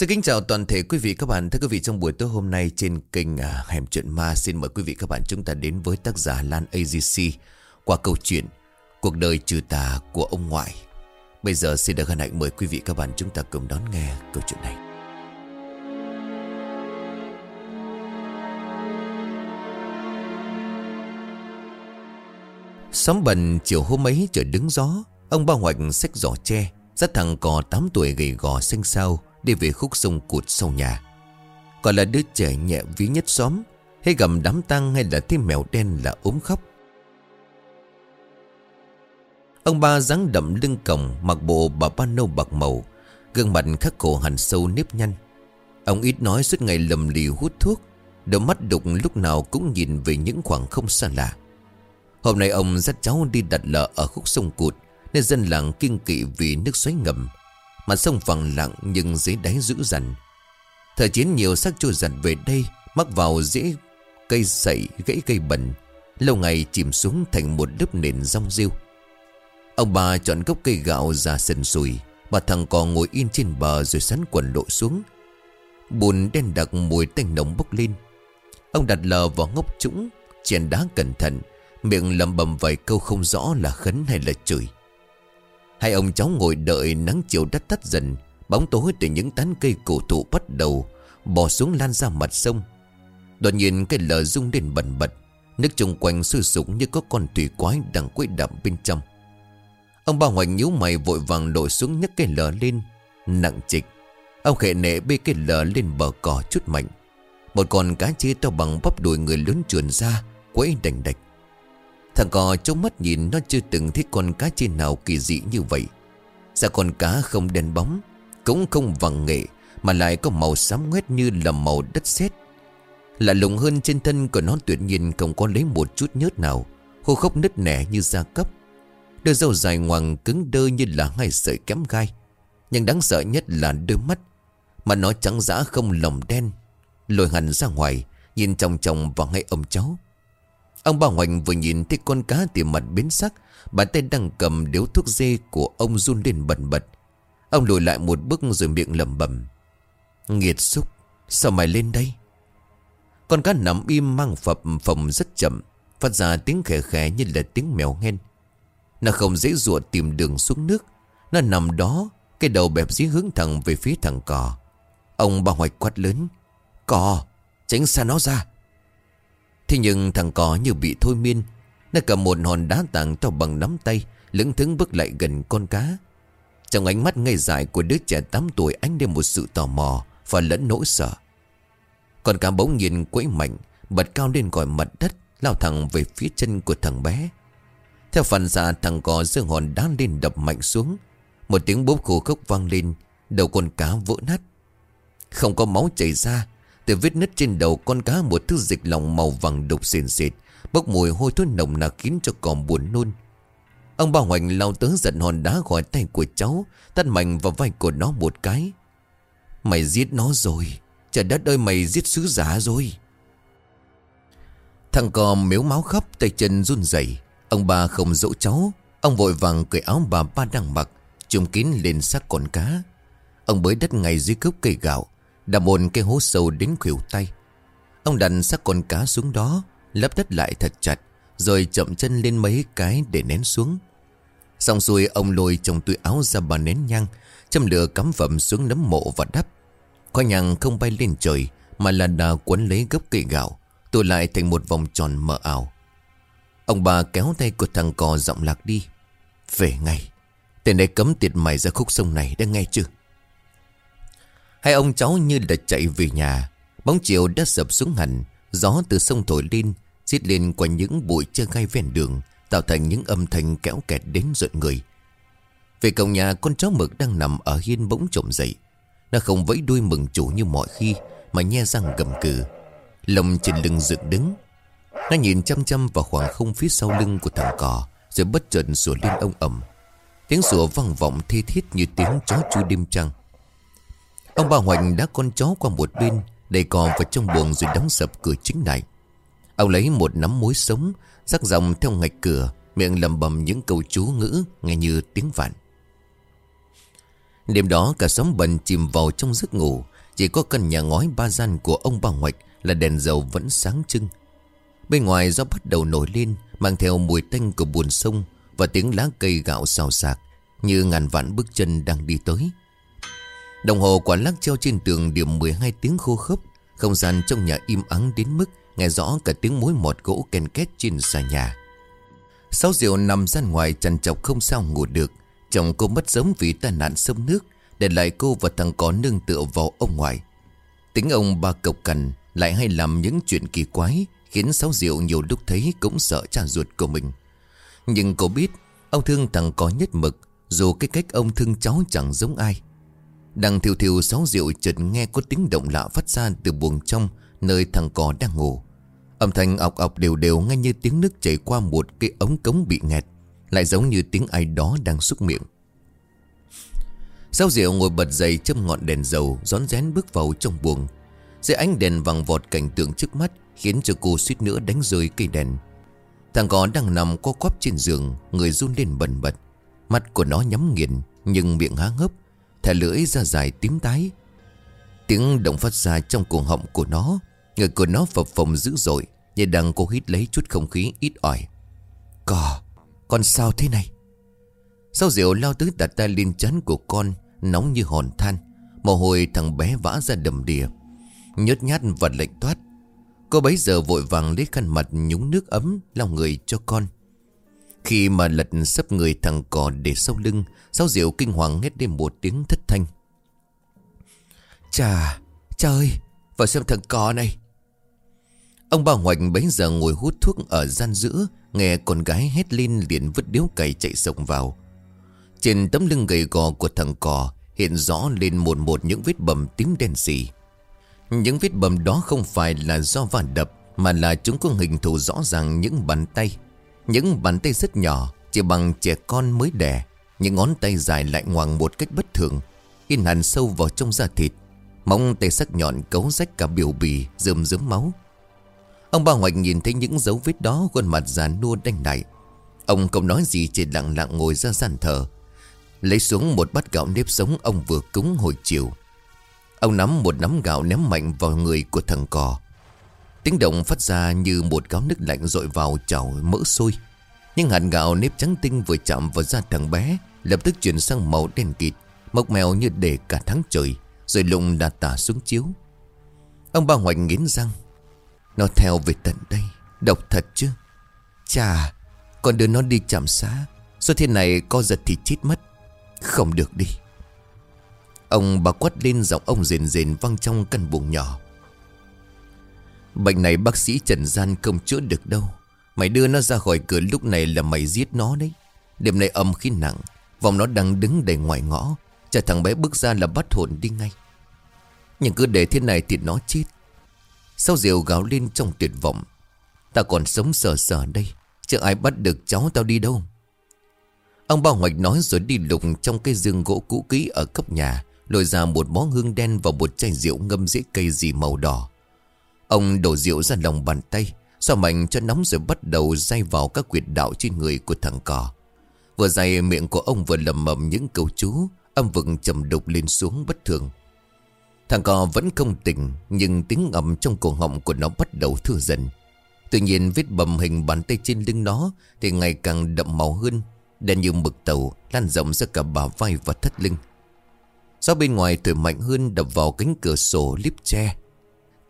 Xin kính chào toàn thể quý vị các bạn. Thưa quý vị trong buổi tối hôm nay trên kênh à, Hẻm Chuyện Ma xin mời quý vị các bạn chúng ta đến với tác giả Lan AGC qua câu chuyện Cuộc đời trừ tà của ông ngoại. Bây giờ xin được hân hạnh mời quý vị các bạn chúng ta cùng đón nghe câu chuyện này. Xóm bần chiều hôm ấy trời đứng gió Ông ba hoạch xách giỏ tre Dắt thằng cò 8 tuổi gầy gò xanh xao Đi về khúc sông cụt sau nhà. Còn là đứa trẻ nhẹ ví nhất xóm, Hay gầm đám tăng hay là thêm mèo đen là ốm khóc. Ông ba dáng đậm lưng còng, Mặc bộ bà ba nâu bạc màu, Gương mặt khắc khổ hẳn sâu nếp nhăn. Ông ít nói suốt ngày lầm lì hút thuốc, Đôi mắt đục lúc nào cũng nhìn về những khoảng không xa lạ. Hôm nay ông dắt cháu đi đặt lợ ở khúc sông cụt, Nên dân làng kiên kỵ vì nước xoáy ngầm. Mà sông phẳng lặng nhưng dưới đáy dữ dằn. Thời chiến nhiều xác trôi giặt về đây, Mắc vào dễ cây sậy, gãy cây bẩn Lâu ngày chìm xuống thành một lớp nền rong rêu. Ông bà chọn gốc cây gạo ra sần sùi, Bà thằng cò ngồi yên trên bờ rồi sắn quần lộ xuống. Bùn đen đặc mùi tanh nồng bốc lên. Ông đặt lờ vào ngốc trũng, Chèn đá cẩn thận, Miệng lầm bầm vài câu không rõ là khấn hay là chửi. Hai ông cháu ngồi đợi nắng chiều đất tắt dần. Bóng tối từ những tán cây cổ thụ bắt đầu, Bò xuống lan ra mặt sông. Đột nhiên cái lờ rung lên bẩn bật. Nước chung quanh sôi sục như có con thủy quái đang quấy đậm bên trong. Ông ba hoành nhíu mày vội vàng đổi xuống nhấc cái lờ lên. Nặng trịch. Ông khệ nệ bê cái lờ lên bờ cỏ chút mạnh. Một con cá chê to bằng bắp đùi người lớn trườn ra, Quấy đành đạch. Thằng cò trong mắt nhìn nó chưa từng thấy con cá trên nào kỳ dị như vậy. Sao con cá không đen bóng, Cũng không vàng nghệ, Mà lại có màu xám ngoét như là màu đất sét. Lạ lùng hơn trên thân của nó tuyệt nhiên không có lấy một chút nhớt nào, Hô khốc nứt nẻ như da cấp Đôi dâu dài ngoằng cứng đơ như là hai sợi kém gai. Nhưng đáng sợ nhất là đôi mắt, Mà nó trắng dã không lồng đen Lồi hẳn ra ngoài, Nhìn chồng chồng vào ngay ông cháu. Ông bà Hoành vừa nhìn thấy con cá tìm mặt biến sắc, Bàn tay đang cầm điếu thuốc dê của ông run lên bẩn bật. Ông lùi lại một bước rồi miệng lẩm bẩm, Nghiệt xúc, Sao mày lên đây? Con cá nằm im mang phập phồng rất chậm, Phát ra tiếng khẽ khẽ như là tiếng mèo hen. Nó không dễ dụa tìm đường xuống nước, Nó nằm đó, Cái đầu bẹp dí hướng thẳng về phía thằng cò. Ông bà hoạch quát lớn, Cò, Tránh xa nó ra. Thế nhưng thằng cò như bị thôi miên Nó cầm một hòn đá tảng to bằng nắm tay, Lững thững bước lại gần con cá. Trong ánh mắt ngây dại của đứa trẻ 8 tuổi Ánh lên một sự tò mò Và lẫn nỗi sợ. Con cá bỗng nhiên quẫy mạnh, Bật cao lên khỏi mặt đất, Lao thẳng về phía chân của thằng bé. Theo phản xạ, thằng cò giơ hòn đá lên đập mạnh xuống. Một tiếng bốp khổ khốc vang lên, Đầu con cá vỡ nát. Không có máu chảy ra từ vết nứt trên đầu con cá một thứ dịch lòng màu vàng đục xền sệt, Bốc mùi hôi thối nồng nặc khiến cho còm buồn nôn. Ông bà Hoành lao tới giận hòn đá khỏi tay của cháu Tắt mạnh vào vai của nó một cái. Mày giết nó rồi. Trời đất ơi mày giết sứ giả rồi. Thằng cò miếu máu khóc tay chân run rẩy. Ông bà không dỗ cháu. Ông vội vàng cởi áo bà ba đang mặc trùm kín lên xác con cá. Ông bới đất ngay dưới gốc cây gạo đã một cái hố sâu đến khuỷu tay. Ông đặt xác con cá xuống đó, Lấp đất lại thật chặt, Rồi chậm chân lên mấy cái để nén xuống. Xong xuôi, ông lôi trong túi áo ra bà nén nhang, Châm lửa cắm phẩm xuống nấm mộ và đắp. Khói nhang không bay lên trời, Mà là đà quấn lấy gốc cây gạo, Tụ lại thành một vòng tròn mờ ảo. Ông bà kéo tay của thằng cò giọng lạc đi. Về ngay, Tên này cấm tiệt mày ra khúc sông này, đã nghe chưa? Hai ông cháu như là chạy về nhà. Bóng chiều đã sập xuống hẳn, Gió từ sông thổi lên, Xít lên qua những bụi chơi gai ven đường, Tạo thành những âm thanh kéo kẹt đến rợn người. Về cổng nhà, con chó mực đang nằm ở hiên bỗng trộm dậy. Nó không vẫy đuôi mừng chủ như mọi khi, Mà nhe răng gầm cừ. Lồng trên lưng dựng đứng. Nó nhìn chăm chăm vào khoảng không phía sau lưng của thằng cò, Rồi bất chợt sủa lên ông ẩm Tiếng sủa vang vọng thi thiết như tiếng chó chu đêm trăng. Ông bà Hoành đã con chó qua một bên, Đầy cò vào trong buồng rồi đóng sập cửa chính lại. Ông lấy một nắm muối sống, Rắc dòng theo ngạch cửa, Miệng lầm bầm những câu chú ngữ, Nghe như tiếng vạn. Đêm đó cả xóm bần chìm vào trong giấc ngủ, Chỉ có căn nhà ngói ba gian của ông bà Hoạch Là đèn dầu vẫn sáng trưng. Bên ngoài gió bắt đầu nổi lên, Mang theo mùi tanh của buồn sông Và tiếng lá cây gạo xào xạc Như ngàn vạn bước chân đang đi tới. Đồng hồ quả lắc treo trên tường điểm 12 tiếng khô khốc. Không gian trong nhà im ắng đến mức Nghe rõ cả tiếng mối mọt gỗ ken két trên xà nhà. Sáu rượu nằm ra ngoài chăn chọc không sao ngủ được, Chồng cô mất giống vì tai nạn sông nước, Để lại cô và thằng có nương tựa vào ông ngoại. Tính ông ba cộc cằn Lại hay làm những chuyện kỳ quái, Khiến Sáu Diệu nhiều lúc thấy cũng sợ cha ruột của mình. Nhưng cô biết, Ông thương thằng có nhất mực, Dù cái cách ông thương cháu chẳng giống ai. Đang thiêu thiêu Sáu rượu chợt nghe có tiếng động lạ phát ra từ buồng trong, Nơi thằng cò đang ngủ. Âm thanh ọc ọc đều đều nghe như tiếng nước chảy qua một cái ống cống bị nghẹt, Lại giống như tiếng ai đó đang xúc miệng. Sáu rượu ngồi bật dậy châm ngọn đèn dầu, Rón rén bước vào trong buồng. Dưới ánh đèn vàng vọt cảnh tượng trước mắt Khiến cho cô suýt nữa đánh rơi cây đèn. Thằng cò đang nằm co quắp trên giường, Người run lên bần bật. Mắt của nó nhắm nghiền, Nhưng miệng há ngấp Thẻ lưỡi ra dài tím tái. Tiếng động phát ra trong cuồng họng của nó. Người của nó phập phồng dữ dội, Như đang cố hít lấy chút không khí ít ỏi. Cò, Con sao thế này? Sau rượu lao tới đặt tay lên chán của con, Nóng như hòn than. Mồ hôi thằng bé vã ra đầm đìa. Nhớt nhát và lệnh toát. Cô bấy giờ vội vàng lấy khăn mặt nhúng nước ấm, lau người cho con. Khi mà lật sấp người thằng cò để sau lưng Sáu diệu kinh hoàng hét lên một tiếng thất thanh. Chà, trời, vào xem thằng cò này. Ông bà Hoành bấy giờ ngồi hút thuốc ở gian giữa Nghe con gái hét lên liền vứt điếu cày chạy sộng vào. Trên tấm lưng gầy gò của thằng cò Hiện rõ lên một một những vết bầm tím đen xì. Những vết bầm đó không phải là do va đập Mà là chúng có hình thù rõ ràng những bàn tay. Những bàn tay rất nhỏ, Chỉ bằng trẻ con mới đẻ. Những ngón tay dài lại ngoằng một cách bất thường. In hẳn sâu vào trong da thịt, Móng tay sắc nhọn cấu rách cả biểu bì, Rơm rớm máu. Ông bà Hoạch nhìn thấy những dấu vết đó, Khuôn mặt già nua đanh đại Ông không nói gì, chỉ lặng lặng ngồi ra gian thờ. Lấy xuống một bát gạo nếp sống, Ông vừa cúng hồi chiều. Ông nắm một nắm gạo ném mạnh vào người của thằng cò. Tiếng động phát ra như một gáo nước lạnh dội vào chảo mỡ sôi Nhưng hạt gạo nếp trắng tinh vừa chạm vào da thằng bé, Lập tức chuyển sang màu đen kịt, Mộc mèo như để cả tháng trời, Rồi lụng đà tả xuống chiếu. Ông ba hoành nghiến răng. Nó theo về tận đây, Độc thật chứ? Chà, Con đưa nó đi chạm xá Số thiên này co giật thì chết mất? Không được đi. Ông bà quát lên giọng ông rền rền văng trong căn buồng nhỏ. Bệnh này bác sĩ Trần Gian không chữa được đâu. Mày đưa nó ra khỏi cửa lúc này là mày giết nó đấy. Đêm nay âm khí nặng, Vòng nó đang đứng đầy ngoài ngõ. Chờ thằng bé bước ra là bắt hồn đi ngay. Nhưng cứ để thế này thì nó chết. Sau rượu gáo lên trong tuyệt vọng, Ta còn sống sờ sờ đây Chứ ai bắt được cháu tao đi đâu. Ông ba hoạch nói rồi đi lục trong cái giường gỗ cũ kỹ ở cấp nhà, Lôi ra một bó hương đen và một chai rượu ngâm dễ cây gì màu đỏ. Ông đổ rượu ra lòng bàn tay Xoa mạnh cho nóng rồi bắt đầu day vào các quyệt đạo trên người của thằng cò. Vừa day miệng của ông vừa lầm mầm những câu chú, Âm vực trầm đục lên xuống bất thường. Thằng cò vẫn không tỉnh, Nhưng tiếng ngầm trong cổ họng của nó bắt đầu thưa dần. Tuy nhiên, vết bầm hình bàn tay trên lưng nó Thì ngày càng đậm màu hơn, Đen như mực tàu, Lan rộng ra cả bả vai và thắt lưng. Gió bên ngoài thổi mạnh hơn đập vào cánh cửa sổ líp tre.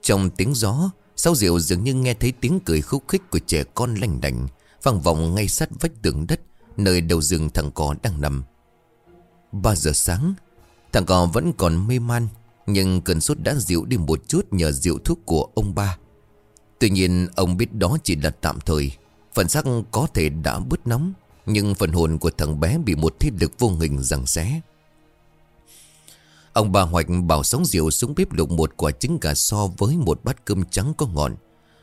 Trong tiếng gió, Sao rượu dường như nghe thấy tiếng cười khúc khích của trẻ con lành đành, vang vọng ngay sát vách tường đất, Nơi đầu giường thằng cò đang nằm. Ba giờ sáng, Thằng cò vẫn còn mê man, Nhưng cơn sốt đã dịu đi một chút nhờ rượu thuốc của ông ba. Tuy nhiên, ông biết đó chỉ là tạm thời, Phần xác có thể đã bứt nóng, Nhưng phần hồn của thằng bé bị một thiết lực vô hình giằng xé. Ông bà Hoạch bảo sóng rượu xuống bếp luộc một quả trứng gà so với một bát cơm trắng có ngọn.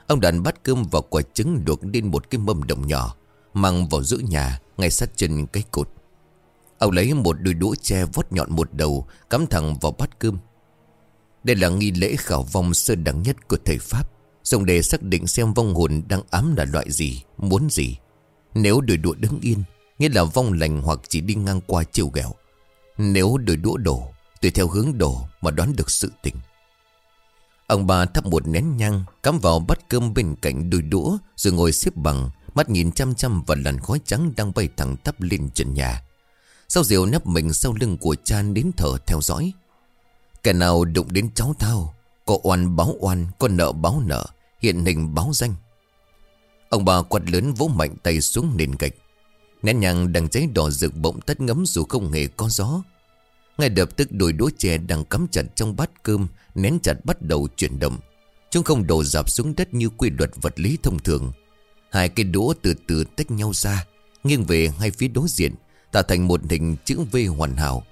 Ông đặt bát cơm và quả trứng luộc lên một cái mâm đồng nhỏ, mang vào giữa nhà, ngay sát chân cái cột. Ông lấy một đôi đũa tre vót nhọn một đầu, cắm thẳng vào bát cơm. Đây là nghi lễ khảo vong sơ đẳng nhất của thầy Pháp, dùng để xác định xem vong hồn đang ám là loại gì, muốn gì. Nếu đôi đũa đứng yên, nghĩa là vong lành hoặc chỉ đi ngang qua chiều ghẹo. Nếu đôi đũa đổ Tùy theo hướng đổ mà đoán được sự tình. Ông bà thắp một nén nhang, Cắm vào bát cơm bên cạnh đôi đũa, Rồi ngồi xếp bằng, Mắt nhìn chăm chăm vào làn khói trắng Đang bay thẳng tắp lên trần nhà. Sau diều nấp mình sau lưng của cha Đến thở theo dõi. Kẻ nào đụng đến cháu thao, Có oan báo oan, Có nợ báo nợ, Hiện hình báo danh. Ông bà quạt lớn vỗ mạnh tay xuống nền gạch. Nén nhang đang cháy đỏ rực bỗng tắt ngấm dù không hề có gió ngay lập tức đôi đũa chè đang cắm chặt trong bát cơm, Nén chặt bắt đầu chuyển động. Chúng không đổ dạp xuống đất như quy luật vật lý thông thường. Hai cái đũa từ từ tách nhau ra, Nghiêng về hai phía đối diện, Tạo thành một hình chữ V hoàn hảo,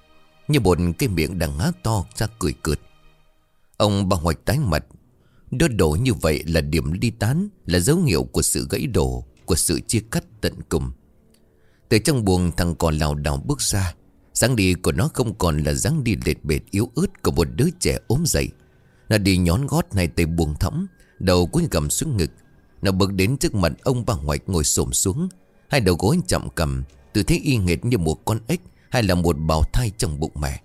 Như một cái miệng đang há to ra cười cợt. Ông bà hoạch tái mặt. Đốt đổ như vậy là điểm ly tán, Là dấu hiệu của sự gãy đổ, Của sự chia cắt tận cùng. Từ trong buồng thằng còn lào đảo bước ra dáng đi của nó không còn là dáng đi lệt bệt yếu ớt của một đứa trẻ ốm dậy. Nó đi nhón gót này tay buông thõng, đầu cúi gầm xuống ngực. Nó bước đến trước mặt ông bà ngoại ngồi xổm xuống, hai đầu gối chậm cầm, tư thế y nghệt như một con ếch hay là một bào thai trong bụng mẹ.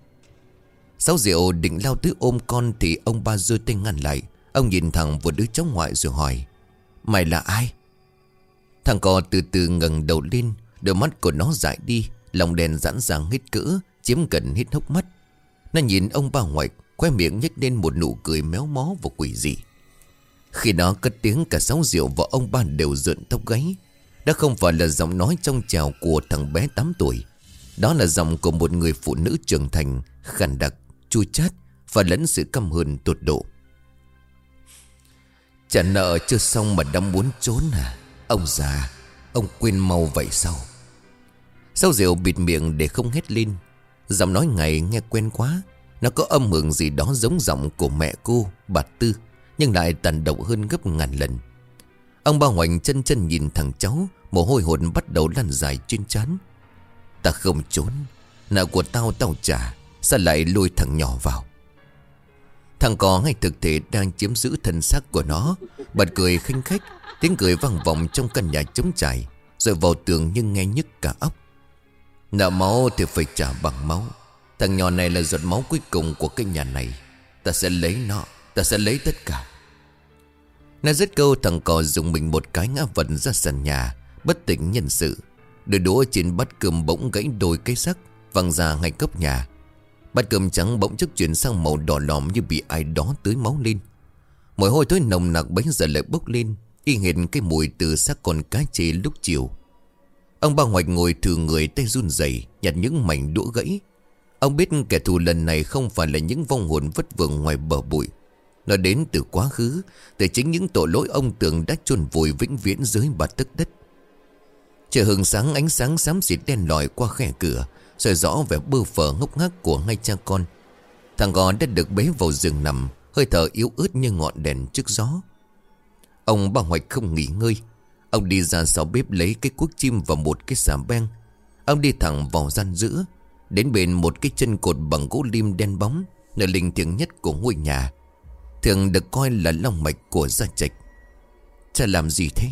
Sáu rượu định lao tới ôm con thì ông ba rơi tay ngăn lại. Ông nhìn thẳng vào đứa cháu ngoại rồi hỏi, Mày là ai? Thằng cò từ từ ngẩng đầu lên, đôi mắt của nó dại đi, Lòng đèn rãn ràng hít cỡ Chiếm gần hít hốc mắt. Nó nhìn ông bà ngoại, Khoe miệng nhếch lên một nụ cười méo mó và quỷ dị. Khi đó cất tiếng cả sáu rượu và ông bà đều rợn tóc gáy. Đó không phải là giọng nói trong trào của thằng bé 8 tuổi. Đó là giọng của một người phụ nữ trưởng thành Khàn đặc, chua chát Và lẫn sự căm hờn tột độ. Trả nợ chưa xong mà đã muốn trốn à? Ông già Ông quên mau vậy sao? Sao rượu bịt miệng để không hét lên? Giọng nói ngày nghe quen quá. Nó có âm hưởng gì đó giống giọng của mẹ cô, Bà Tư, Nhưng lại tàn độc hơn gấp ngàn lần. Ông ba hoành chân chân nhìn thằng cháu, Mồ hôi hồn bắt đầu lan dài trên trán. Ta không trốn, Nợ của tao tao trả, Sao lại lôi thằng nhỏ vào? Thằng có ngay thực thể đang chiếm giữ thân xác của nó, Bật cười khinh khách, Tiếng cười vang vọng trong căn nhà trống trải, Rồi vào tường nhưng nghe nhức cả óc. Nợ máu thì phải trả bằng máu. Thằng nhỏ này là giọt máu cuối cùng của cái nhà này. Ta sẽ lấy nó, Ta sẽ lấy tất cả. Nói dứt câu thằng cò dùng mình một cái ngã vật ra sàn nhà, Bất tỉnh nhân sự. Đôi đũa trên bát cơm bỗng gãy đôi cây sắc Văng ra ngay cấp nhà. Bát cơm trắng bỗng chốc chuyển sang màu đỏ lòm Như bị ai đó tưới máu lên. Mùi hôi thối nồng nặc bấy giờ lại bốc lên, Y hệt cái mùi từ xác con cá chê lúc chiều. Ông ba hoạch ngồi thử người tay run rẩy, Nhặt những mảnh đũa gãy. Ông biết kẻ thù lần này không phải là những vong hồn vất vưởng ngoài bờ bụi. Nó đến từ quá khứ, Từ chính những tội lỗi ông tưởng đã chôn vùi vĩnh viễn dưới bà tức đất. Trời hừng sáng, ánh sáng xám xịt đen lòi qua khe cửa, soi rõ vẻ bơ phờ ngốc ngác của hai cha con. Thằng gò đã được bế vào giường nằm, Hơi thở yếu ớt như ngọn đèn trước gió. Ông bà hoạch không nghỉ ngơi. Ông đi ra sau bếp lấy cái cuốc chim và một cái xà beng. Ông đi thẳng vào gian giữa Đến bên một cái chân cột bằng gỗ lim đen bóng, Nơi linh thiêng nhất của ngôi nhà. Thường được coi là lòng mạch của gia trạch. Cha làm gì thế?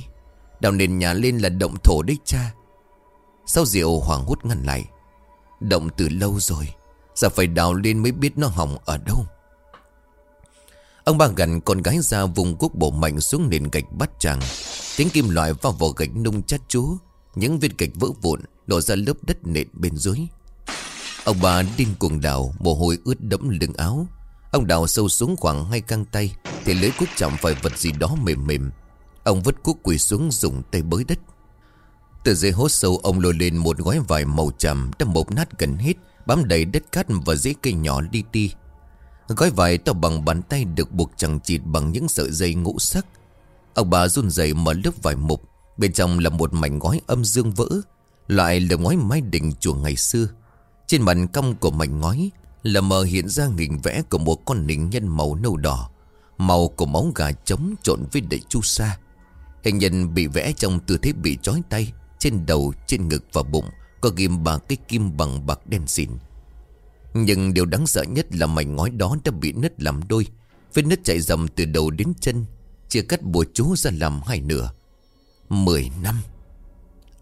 Đào nền nhà lên là động thổ đấy, cha. Sau rượu hoàng hút ngăn lại. Động từ lâu rồi Giờ phải đào lên mới biết nó hỏng ở đâu? Ông ba gần con gái ra vùng quốc bộ mạnh xuống nền gạch bắt chàng Tiếng kim loại vào vỏ gạch nung chát chúa. Những viên gạch vỡ vụn, Đổ ra lớp đất nện bên dưới. Ông bà điên cuồng đào, Mồ hôi ướt đẫm lưng áo. Ông đào sâu xuống khoảng hai căng tay, Thì lưới cuốc chạm phải vật gì đó mềm mềm. Ông vứt cuốc quỳ xuống dùng tay bới đất. Từ dưới hố sâu, ông lôi lên một gói vải màu trầm Đã mộc nát gần hết, Bám đầy đất cát và dễ cây nhỏ li ti. Gói vải to bằng bàn tay được buộc chẳng chịt bằng những sợi dây ngũ sắc. Ông bà run rẩy mở lớp vải mục Bên trong là một mảnh gói âm dương vỡ Loại là ngói mái đỉnh chùa ngày xưa. Trên mặt cong của mảnh ngói Là mờ hiện ra hình vẽ của một con nỉnh nhân màu nâu đỏ Màu của máu gà trống trộn với đầy chu sa. Hình nhân bị vẽ trong tư thế bị trói tay Trên đầu, trên ngực và bụng Có ghim ba cái kim bằng bạc đen xịn. Nhưng điều đáng sợ nhất là mảnh ngói đó đã bị nứt làm đôi. Vết nứt chạy dầm từ đầu đến chân Chia cắt bùa chú ra làm hai nửa. Mười năm.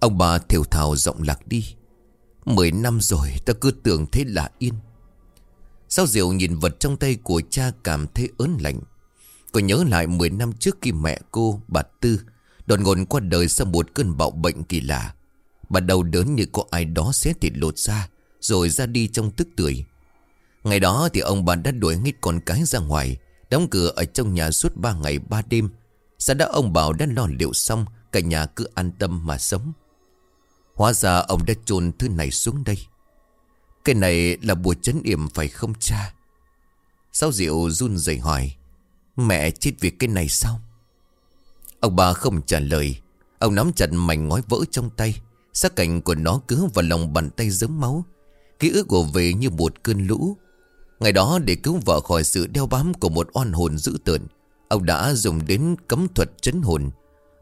Ông bà thiểu thào giọng lạc đi. Mười năm rồi ta cứ tưởng thế là yên. Sao Diệu nhìn vật trong tay của cha cảm thấy ớn lạnh? Cô nhớ lại 10 năm trước khi mẹ cô, bà Tư Đột ngột qua đời sau một cơn bạo bệnh kỳ lạ? Bà đau đớn như có ai đó xé thịt lột ra rồi ra đi trong tức tuổi. Ngày đó thì ông bà đã đuổi nghít con cái ra ngoài, Đóng cửa ở trong nhà suốt 3 ngày 3 đêm. Sau đó ông Bảo đã lo liệu xong, Cả nhà cứ an tâm mà sống. Hóa ra ông đã chôn thứ này xuống đây. Cái này là bùa chấn yểm phải không cha? Sao Diệu run rẩy hỏi, Mẹ chết vì cái này sao? Ông bà không trả lời. Ông nắm chặt mảnh ngói vỡ trong tay, Sắc cảnh của nó cứ vào lòng bàn tay dớm máu Ký ức của về như một cơn lũ. Ngày đó để cứu vợ khỏi sự đeo bám của một oan hồn dữ tợn, Ông đã dùng đến cấm thuật chấn hồn.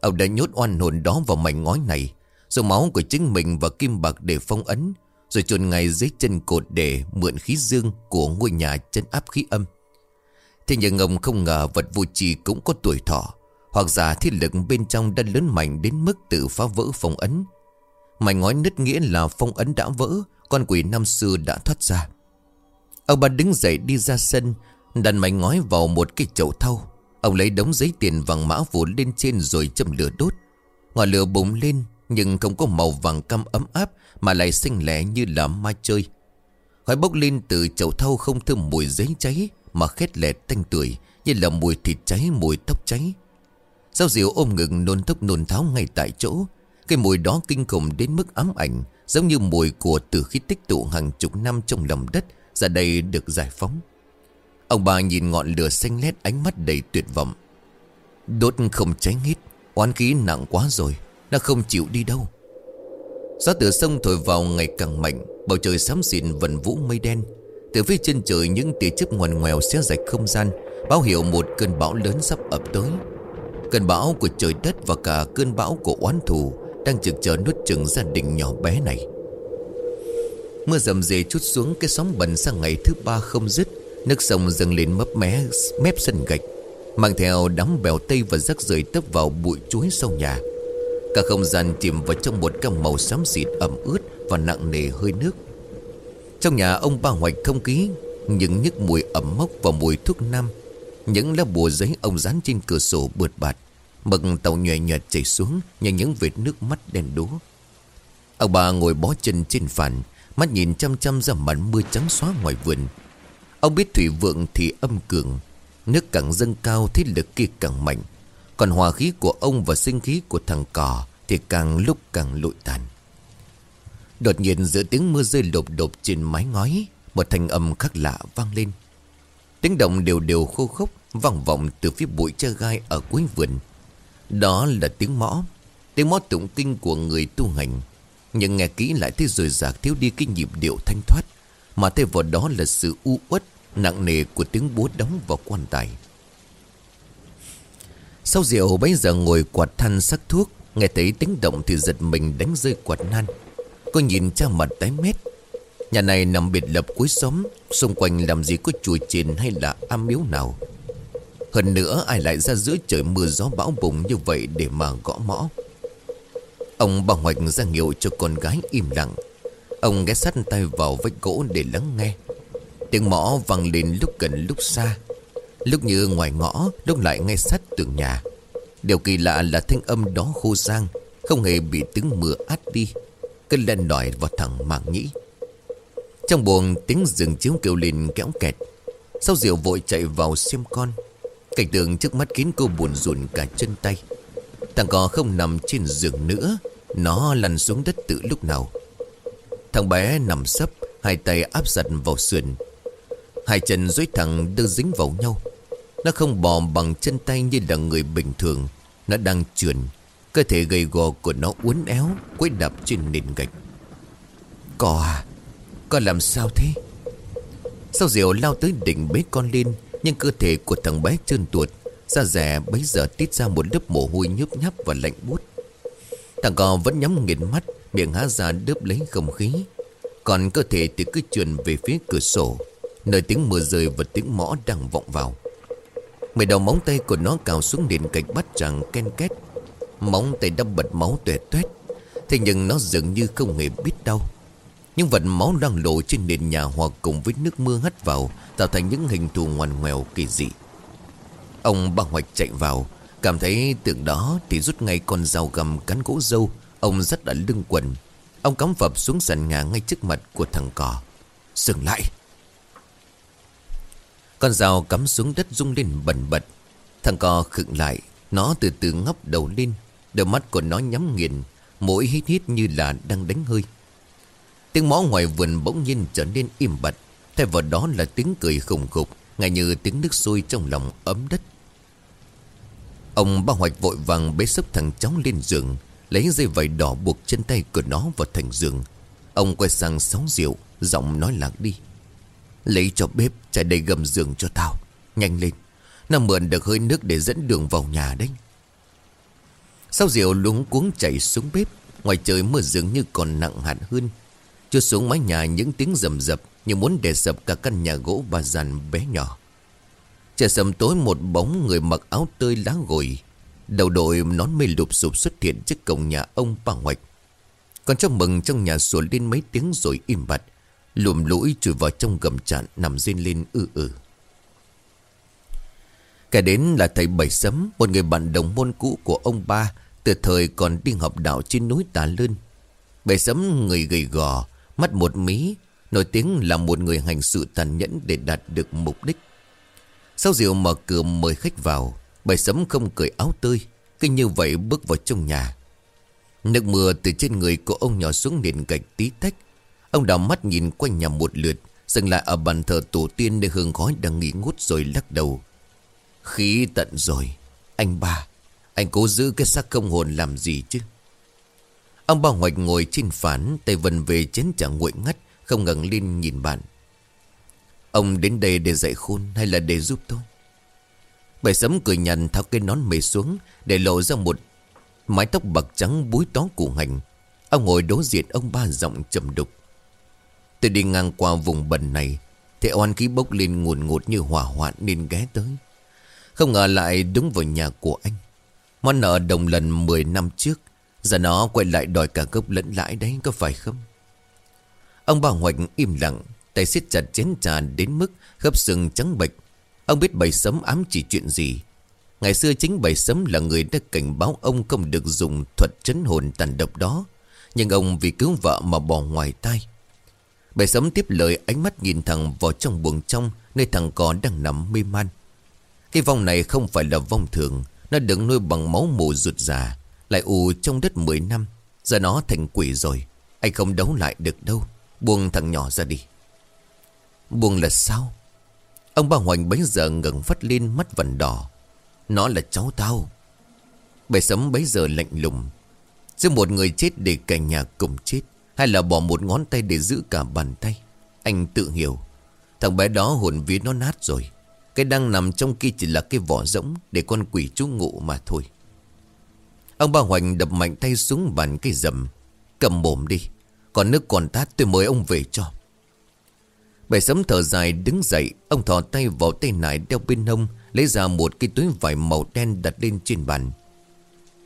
Ông đã nhốt oan hồn đó vào mảnh ngói này, Dùng máu của chính mình và kim bạc để phong ấn, Rồi chôn ngay dưới chân cột để mượn khí dương của ngôi nhà chấn áp khí âm. Thế nhưng ông không ngờ vật vô trì cũng có tuổi thọ, Hoặc giả thiết lực bên trong đã lớn mạnh đến mức tự phá vỡ phong ấn. Mảnh ngói nứt nghĩa là phong ấn đã vỡ, Con quỷ năm xưa đã thoát ra. Ông bà đứng dậy đi ra sân, Đặt mảnh ngói vào một cái chậu thau. Ông lấy đống giấy tiền vàng mã vụn lên trên rồi châm lửa đốt. Ngọn lửa bùng lên, Nhưng không có màu vàng cam ấm áp Mà lại xinh lẻ như là ma chơi. Khói bốc lên từ chậu thau không thơm mùi giấy cháy Mà khét lẹt tanh tuổi Như là mùi thịt cháy, mùi tóc cháy. Giao diệu ôm ngực nôn thốc nôn tháo ngay tại chỗ. Cái mùi đó kinh khủng đến mức ám ảnh, Giống như mùi của từ khi tích tụ hàng chục năm trong lòng đất, Ra đây được giải phóng. Ông bà nhìn ngọn lửa xanh lét ánh mắt đầy tuyệt vọng. Đốt không cháy hết, Oán khí nặng quá rồi, Nó không chịu đi đâu. Gió từ sông thổi vào ngày càng mạnh, Bầu trời xám xịn vần vũ mây đen. Từ phía trên trời những tia chớp ngoằn ngoèo xé rạch không gian, Báo hiệu một cơn bão lớn sắp ập tới. Cơn bão của trời đất và cả cơn bão của oán thù đang trực chờ nuốt chừng gia đình nhỏ bé này. Mưa dầm dề chút xuống, cái sóng bẩn sang ngày thứ ba không dứt, Nước sông dâng lên mấp mé, mép sân gạch, Mang theo đám bèo tây và rác rưởi tấp vào bụi chuối sau nhà. Cả không gian chìm vào trong một căn màu xám xịt ẩm ướt và nặng nề hơi nước. Trong nhà ông ba hoạch không khí Những nhức mùi ẩm mốc và mùi thuốc nam, Những lá bùa giấy ông dán trên cửa sổ bượt bạt. Mực tàu nhòe nhòe chảy xuống Như những vệt nước mắt đen đúa. Ông bà ngồi bó chân trên phản Mắt nhìn chăm chăm ra màn mưa trắng xóa ngoài vườn. Ông biết thủy vượng thì âm cường, Nước càng dâng cao thế lực kia càng mạnh. Còn hòa khí của ông và sinh khí của thằng cò Thì càng lúc càng lụi tàn. Đột nhiên giữa tiếng mưa rơi lộp đột trên mái ngói, Một thanh âm khác lạ vang lên. Tiếng động đều đều khô khốc, Vang vọng từ phía bụi tre gai ở cuối vườn. Đó là tiếng mõ. Tiếng mõ tụng kinh của người tu hành. Nhưng nghe kỹ lại thấy rồi giạc thiếu đi cái nhịp điệu thanh thoát. Mà thay vào đó là sự u uất, Nặng nề của tiếng búa đóng vào quan tài. Sau rượu, bấy giờ ngồi quạt than sắc thuốc, Nghe thấy tiếng động thì giật mình đánh rơi quạt nan. Cô nhìn cha mặt tái mét. Nhà này nằm biệt lập cuối xóm, Xung quanh làm gì có chùa chiền hay là am miếu nào. Hơn nữa, ai lại ra giữa trời mưa gió bão bùng như vậy để mà gõ mõ? Ông bà hoạch ra hiệu cho con gái im lặng. Ông ghé sát tay vào vách gỗ để lắng nghe. Tiếng mõ vang lên lúc gần lúc xa. Lúc như ngoài ngõ, Lúc lại ngay sát tường nhà. Điều kỳ lạ là thanh âm đó khô sang Không hề bị tiếng mưa át đi. Cứ lên đòi vào thẳng màng nhĩ. Trong buồng, tiếng rừng chiếu kêu lên kéo kẹt. Sau diệu vội chạy vào xem con. Cảnh tượng trước mắt khiến cô buồn rùn cả chân tay. Thằng cò không nằm trên giường nữa, Nó lăn xuống đất từ lúc nào. Thằng bé nằm sấp, Hai tay áp giật vào sườn. Hai chân duỗi thẳng đưa dính vào nhau. Nó không bò bằng chân tay như là người bình thường. Nó đang trườn, Cơ thể gầy gò của nó uốn éo, Quấy đập trên nền gạch. Cò à Con làm sao thế? Sao diệu lao tới đỉnh bế con lên nhưng cơ thể của thằng bé trơn tuột, Da rẻ bấy giờ tiết ra một lớp mồ hôi nhấp nháp và lạnh buốt. Thằng cò vẫn nhắm nghiền mắt, Miệng há ra đớp lấy không khí. Còn cơ thể thì cứ chuyển về phía cửa sổ, Nơi tiếng mưa rơi và tiếng mõ đang vọng vào. Mười đầu móng tay của nó cào xuống nền cạch bắt chẳng ken két. Móng tay đâm bật máu tuệ tuét, Thế nhưng nó dường như không hề biết đau. Những vật máu đang lộ trên nền nhà Hòa cùng với nước mưa hắt vào, Tạo thành những hình thù ngoằn ngoèo kỳ dị. Ông bà hoạch chạy vào, Cảm thấy tượng đó thì rút ngay con dao găm cắn gỗ dâu Ông rất ở lưng quần. Ông cắm phập xuống sàn nhà ngay trước mặt của thằng cò. Dừng lại! Con dao cắm xuống đất rung lên bẩn bật. Thằng cò khựng lại, Nó từ từ ngóc đầu lên, Đôi mắt của nó nhắm nghiền Mỗi hít hít như là đang đánh hơi. Tiếng mõ ngoài vườn bỗng nhiên trở nên im bặt. Thay vào đó là tiếng cười khủng khục Ngay như tiếng nước sôi trong lòng ấm đất. Ông ba hoạch vội vàng bế sấp thằng cháu lên giường, Lấy dây vải đỏ buộc chân tay của nó vào thành giường. Ông quay sang sáu rượu, Giọng nói lạc đi. Lấy cho bếp, chạy đầy gầm giường cho tao. Nhanh lên, Nó mượn được hơi nước để dẫn đường vào nhà đấy. Sáu rượu luống cuống chạy xuống bếp, Ngoài trời mưa dường như còn nặng hạt hơn. Chưa xuống mái nhà những tiếng rầm rập Như muốn đè sập cả căn nhà gỗ và dàn bé nhỏ. Trời sầm tối một bóng người mặc áo tơi lá gồi, Đầu đội nón mây lụp sụp xuất hiện trước cổng nhà ông bà Hoạch Còn trong mừng trong nhà sủa lên mấy tiếng rồi im bặt, Lùm lũi chui vào trong gầm trạn nằm rên lên ư ư. Kẻ đến là thầy Bảy Sấm, Một người bạn đồng môn cũ của ông ba, Từ thời còn đi học đạo trên núi Tà Lơn Bảy Sấm người gầy gò Mắt một mí Nổi tiếng là một người hành sự tàn nhẫn để đạt được mục đích. Sau rượu mở cửa mời khách vào Bảy Sấm không cởi áo tươi, Kinh như vậy bước vào trong nhà. Nước mưa từ trên người của ông nhỏ xuống nền gạch tí tách. Ông đào mắt nhìn quanh nhà một lượt Dừng lại ở bàn thờ tổ tiên Nơi hương khói đang nghỉ ngút rồi lắc đầu. Khí tận rồi Anh ba Anh cố giữ cái xác không hồn làm gì chứ? Ông ba hoạch ngồi trên phản Tay vần về chén trà nguội ngắt, Không ngẩng lên nhìn bạn. Ông đến đây để dạy khôn Hay là để giúp tôi? Bảy sấm cười nhằn tháo cái nón mề xuống, Để lộ ra một mái tóc bạc trắng búi tó củ hành. Ông ngồi đối diện ông ba giọng trầm đục. Tôi đi ngang qua vùng bần này Thì oan khí bốc lên nguồn ngột như hỏa hoạn nên ghé tới. Không ngờ lại đúng vào nhà của anh. Món nợ đồng lần 10 năm trước Giờ nó quay lại đòi cả gốc lẫn lãi đấy, có phải không? Ông bà Hoạch im lặng, Tay siết chặt chén trà đến mức khớp xương trắng bệch. Ông biết bầy sấm ám chỉ chuyện gì. Ngày xưa chính bầy sấm là người đã cảnh báo ông không được dùng thuật chấn hồn tàn độc đó. Nhưng ông vì cứu vợ mà bỏ ngoài tay Bầy sấm tiếp lời ánh mắt nhìn thẳng vào trong buồng trong, Nơi thằng cò đang nằm mê man. Cái vong này không phải là vong thường, Nó được nuôi bằng máu mù ruột già. Lại ù trong đất 10 năm, Giờ nó thành quỷ rồi. Anh không đấu lại được đâu, Buông thằng nhỏ ra đi. Buông là sao? Ông bà Hoành bấy giờ ngừng phát lên mắt vằn đỏ. Nó là cháu tao. Bầy sấm bấy giờ lạnh lùng. Giữa một người chết để cả nhà cùng chết, Hay là bỏ một ngón tay để giữ cả bàn tay? Anh tự hiểu. Thằng bé đó hồn vía nó nát rồi. Cái đang nằm trong kia chỉ là cái vỏ rỗng Để con quỷ chú ngụ mà thôi. Ông Ba Hoành đập mạnh tay xuống bàn cây rầm Cầm mồm đi. Còn nước còn tát, tôi mời ông về cho. Bảy sấm thở dài đứng dậy, Ông thò tay vào tay nải đeo bên hông, Lấy ra một cái túi vải màu đen đặt lên trên bàn.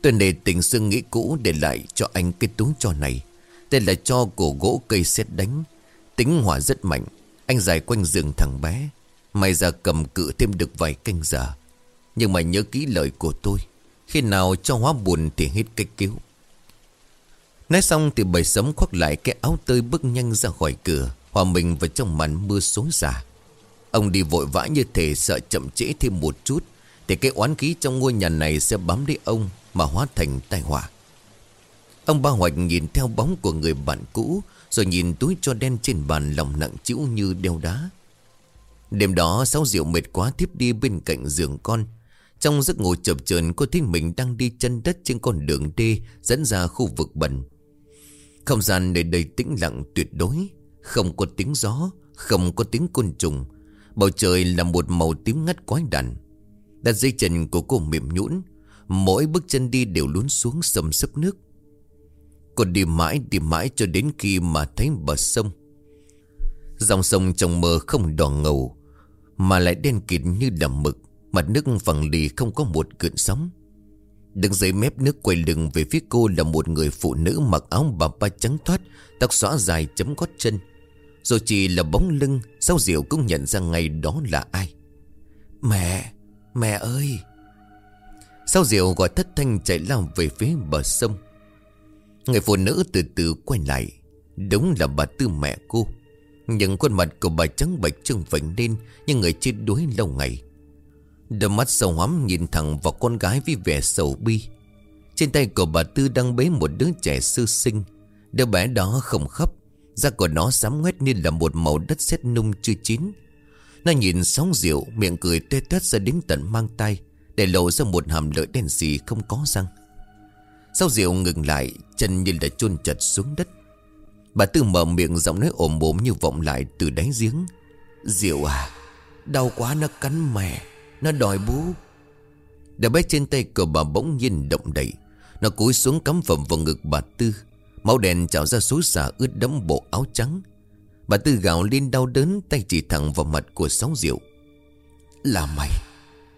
Tôi nề tình xương nghĩ cũ để lại cho anh cái túi cho này. Đây là cho của gỗ cây xét đánh. Tính hỏa rất mạnh, Anh dài quanh giường thằng bé. May ra cầm cự thêm được vài canh giờ. Nhưng mà nhớ kỹ lời của tôi. Khi nào cho hóa buồn thì hết cách cứu. Nói xong thì bầy sấm khoác lại cái áo tơi bước nhanh ra khỏi cửa, Hòa mình vào trong màn mưa xối xả. Ông đi vội vã như thể sợ chậm trễ thêm một chút, Thì cái oán khí trong ngôi nhà này sẽ bám lấy ông Mà hóa thành tai họa. Ông ba hoạch nhìn theo bóng của người bạn cũ, Rồi nhìn túi cho đen trên bàn lòng nặng chịu như đeo đá. Đêm đó, sáu rượu mệt quá tiếp đi bên cạnh giường con trong giấc ngủ chập chờn, cô thấy mình đang đi chân đất trên con đường đê Dẫn ra khu vực bẩn. Không gian nơi đây tĩnh lặng tuyệt đối. Không có tiếng gió, Không có tiếng côn trùng. Bầu trời là một màu tím ngắt quái đản Đặt dây chân của cô mềm nhũn. Mỗi bước chân đi đều lún xuống sầm sấp nước. Cô đi mãi đi mãi cho đến khi mà thấy bờ sông. Dòng sông trong mơ không đỏ ngầu, Mà lại đen kịt như đầm mực. Mặt nước phẳng lì không có một cơn sóng. Đứng dưới mép nước quay lưng về phía cô là một người phụ nữ mặc áo bà ba trắng thoát, Tóc xóa dài chấm gót chân. Rồi chỉ là bóng lưng Sao Diệu cũng nhận ra ngày đó là ai. Mẹ Mẹ ơi! Sao Diệu gọi thất thanh chạy lao về phía bờ sông. Người phụ nữ từ từ quay lại. Đúng là bà Tư mẹ cô. Nhưng khuôn mặt của bà trắng bạch trưng vệnh lên Như người chết đuối lâu ngày. Đôi mắt sâu hoắm nhìn thẳng vào con gái với vẻ sầu bi. Trên tay của bà Tư đang bế một đứa trẻ sư sinh. Đứa bé đó không khóc, Da của nó xám ngoét như là một màu đất sét nung chưa chín. Nó nhìn sóng rượu, Miệng cười tê tét ra đến tận mang tay, Để lộ ra một hàm lợi đen xì không có răng. Sau rượu ngừng lại, Chân như là chôn chật xuống đất. Bà Tư mở miệng giọng nói ồm ồm như vọng lại từ đáy giếng. Rượu à Đau quá nó cắn mẹ. Nó đòi bú. Đứa bé trên tay của bà bỗng nhiên động đậy. Nó cúi xuống cắm phẩm vào ngực bà Tư. Máu đèn trào ra xối xả ướt đẫm bộ áo trắng. Bà Tư gào lên đau đớn Tay chỉ thẳng vào mặt của sáu rượu Là mày.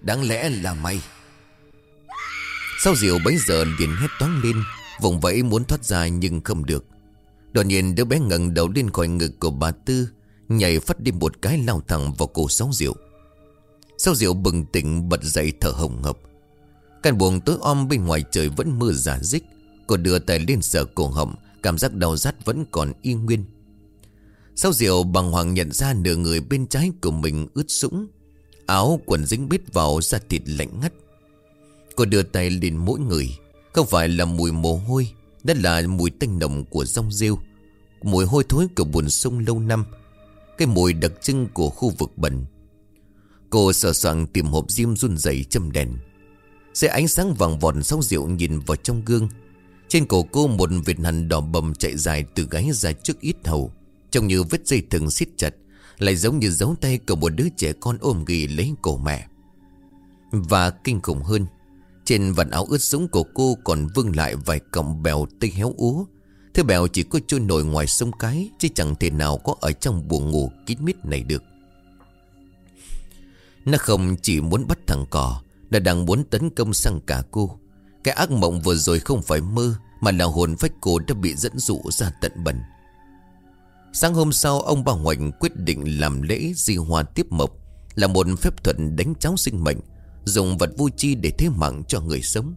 Đáng lẽ là mày. Sáu rượu bấy giờ liền hét toán lên Vùng vẫy muốn thoát ra nhưng không được. Đột nhiên đứa bé ngẩng đầu lên khỏi ngực của bà Tư Nhảy phát đi một cái lao thẳng vào cổ sáu rượu sau rượu bừng tỉnh bật dậy thở hồng hộc? Căn buồng tối om bên ngoài trời vẫn mưa giả dích Cô đưa tay lên sờ cổ họng, Cảm giác đau rát vẫn còn y nguyên. Sau rượu bằng hoàng nhận ra nửa người bên trái của mình ướt sũng, Áo quần dính bít vào da thịt lạnh ngắt. Cô đưa tay lên mỗi người, Không phải là mùi mồ hôi Đó là mùi tanh nồng của rong rêu, Mùi hôi thối của buồn sông lâu năm, Cái mùi đặc trưng của khu vực bẩn. Cô sợ soạn tìm hộp diêm run rẩy châm đèn. Xe ánh sáng vàng vọt sau rượu nhìn vào trong gương, trên cổ cô một vệt hằn đỏ bầm chạy dài từ gáy ra trước ít hầu, Trông như vết dây thừng siết chặt, Lại giống như dấu tay của một đứa trẻ con ôm ghì lấy cổ mẹ. Và kinh khủng hơn, Trên vạt áo ướt sũng của cô còn vương lại vài cọng bèo tây héo úa. Thứ bèo chỉ có trôi nổi ngoài sông cái, Chứ chẳng thể nào có ở trong buồng ngủ kín mít này được. Nó không chỉ muốn bắt thằng cò, Nó đang muốn tấn công sang cả cô. Cái ác mộng vừa rồi không phải mơ, Mà là hồn phách cô đã bị dẫn dụ ra tận bần. Sáng hôm sau, ông bà Hoành quyết định làm lễ di hoa tiếp mộc, Là một phép thuật đánh cháo sinh mệnh, Dùng vật vui chi để thế mạng cho người sống.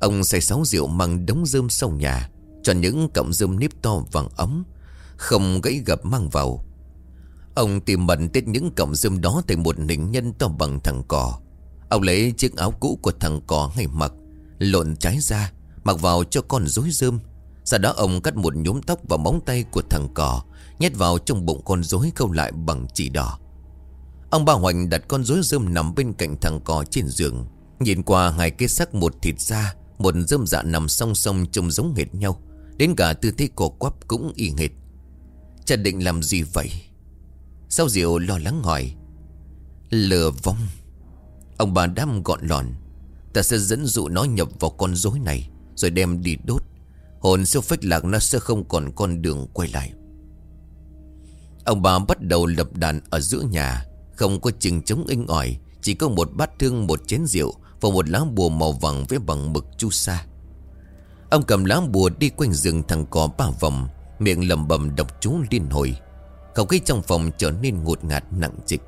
Ông say sáu rượu mang đống rơm sau nhà, Cho những cọng rơm nếp to vàng ấm, Không gãy gập mang vào. Ông tìm bẩn tết những cọng rơm đó Thành một hình nhân to bằng thằng cò. Ông lấy chiếc áo cũ của thằng cò ngày mặc Lộn trái ra, Mặc vào cho con rối rơm. Sau đó ông cắt một nhúm tóc vào móng tay của thằng cò, Nhét vào trong bụng con rối câu lại bằng chỉ đỏ. Ông ba Hoành đặt con rối rơm nằm bên cạnh thằng cò trên giường. Nhìn qua hai cái xác một thịt da, Một rơm dạ nằm song song trông giống hệt nhau. Đến cả tư thế cổ quắp cũng y hệt. Cha định làm gì vậy? Sao Diệu lo lắng hỏi? Lừa vong. Ông bà đam gọn lòn Ta sẽ dẫn dụ nó nhập vào con rối này, Rồi đem đi đốt. Hồn siêu phách lạc nó sẽ không còn con đường quay lại. Ông bà bắt đầu lập đàn ở giữa nhà, Không có chừng chống inh ỏi, Chỉ có một bát thương, một chén rượu Và một lá bùa màu vàng với bằng mực chu sa. Ông cầm lá bùa đi quanh rừng thằng cò ba vòng, Miệng lầm bầm đọc chú liên hồi. Không khí trong phòng trở nên ngột ngạt, nặng trịch.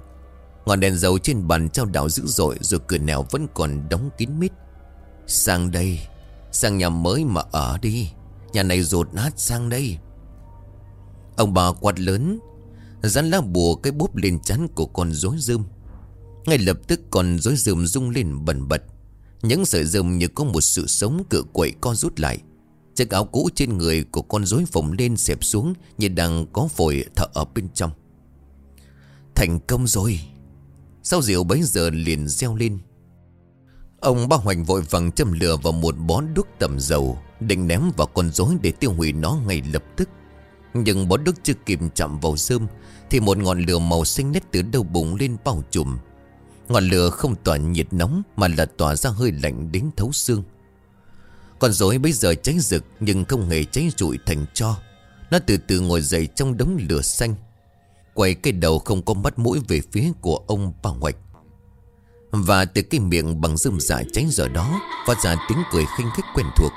Ngọn đèn dầu trên bàn trao đảo dữ dội Rồi cửa nẻo vẫn còn đóng kín mít. Sang đây, Sang nhà mới mà ở đi. Nhà này rột nát sang đây. Ông bà quạt lớn Dán lá bùa cái bốp lên chắn của con rối rơm. Ngay lập tức con rối rơm rung lên bẩn bật. Những sợi rơm như có một sự sống cựa quậy co rút lại. Chiếc áo cũ trên người của con rối phồng lên xẹp xuống Như đang có phổi thở ở bên trong. Thành công rồi. Sau rượu bấy giờ liền reo lên. Ông bác hoành vội vàng châm lửa vào một bó đúc tầm dầu, Định ném vào con rối để tiêu hủy nó ngay lập tức. Nhưng bó đúc chưa kịp chạm vào sơm Thì một ngọn lửa màu xanh nét từ đầu bụng lên bao trùm. Ngọn lửa không tỏa nhiệt nóng, Mà là tỏa ra hơi lạnh đến thấu xương. Con rối bây giờ cháy rực Nhưng không hề cháy rụi thành cho. Nó từ từ ngồi dậy trong đống lửa xanh. Quay cái đầu không có mắt mũi về phía của ông bà Hoạch Và từ cái miệng bằng rơm dạ cháy giờ đó, Phát ra tiếng cười khinh khích quen thuộc,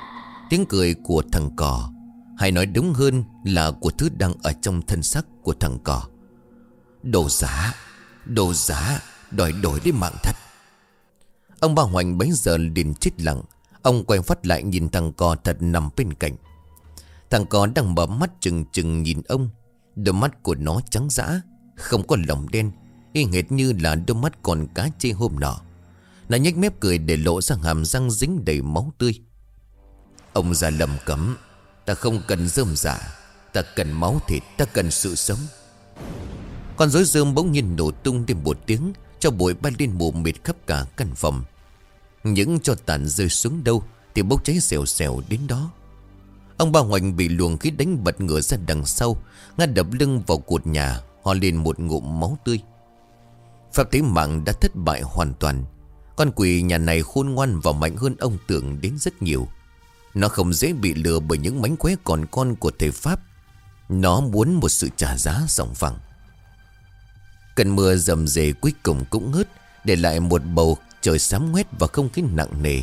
Tiếng cười của thằng cò. Hay nói đúng hơn là của thứ đang ở trong thân xác của thằng cò. Đồ giá Đồ giá Đòi đổi đi mạng thật. Ông bà Hoành bấy giờ liền chết lặng Ông quay phát lại nhìn thằng cò thật nằm bên cạnh. Thằng cò đang mở mắt chừng chừng nhìn ông. Đôi mắt của nó trắng dã, Không có lòng đen, Y hệt như là đôi mắt con cá chê hôm nọ. Nó nhếch mép cười để lộ ra hàm răng dính đầy máu tươi. Ông già lầm cấm Ta không cần rơm giả Ta cần máu thịt, Ta cần sự sống. Con rối rơm bỗng nhiên nổ tung đêm một tiếng, Cho bụi bay lên mù mịt khắp cả căn phòng. Những cho tàn rơi xuống đâu Thì bốc cháy xèo xèo đến đó. Ông ba Hoành bị luồng khí đánh bật ngửa ra đằng sau, Ngã đập lưng vào cột nhà họ lên một ngụm máu tươi. Pháp thế mạng đã thất bại hoàn toàn. Con quỷ nhà này khôn ngoan và mạnh hơn ông tưởng đến rất nhiều. Nó không dễ bị lừa bởi những mánh khóe còn con của thầy Pháp. Nó muốn một sự trả giá sòng phẳng. Cơn mưa dầm dề cuối cùng cũng ngớt Để lại một bầu trời sám ngoét và không khí nặng nề,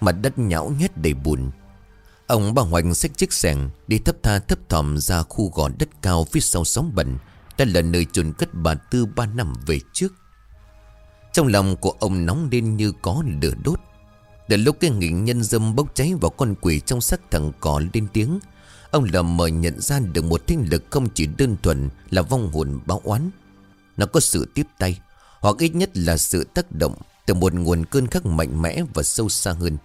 Mặt đất nhão nhét đầy bùn. Ông bà Hoành xách chiếc sẻng Đi thấp tha thấp thòm ra khu gò đất cao phía sau sóng bẩn Đã là nơi chôn cất bà Tư ba năm về trước. Trong lòng của ông nóng lên như có lửa đốt. Đến lúc cái nghị nhân dâm bốc cháy vào con quỷ trong sắc thằng cỏ lên tiếng, Ông lầm mờ nhận ra được một thế lực không chỉ đơn thuần là vong hồn báo oán. Nó có sự tiếp tay, Hoặc ít nhất là sự tác động từ một nguồn cơn khắc mạnh mẽ và sâu xa hơn.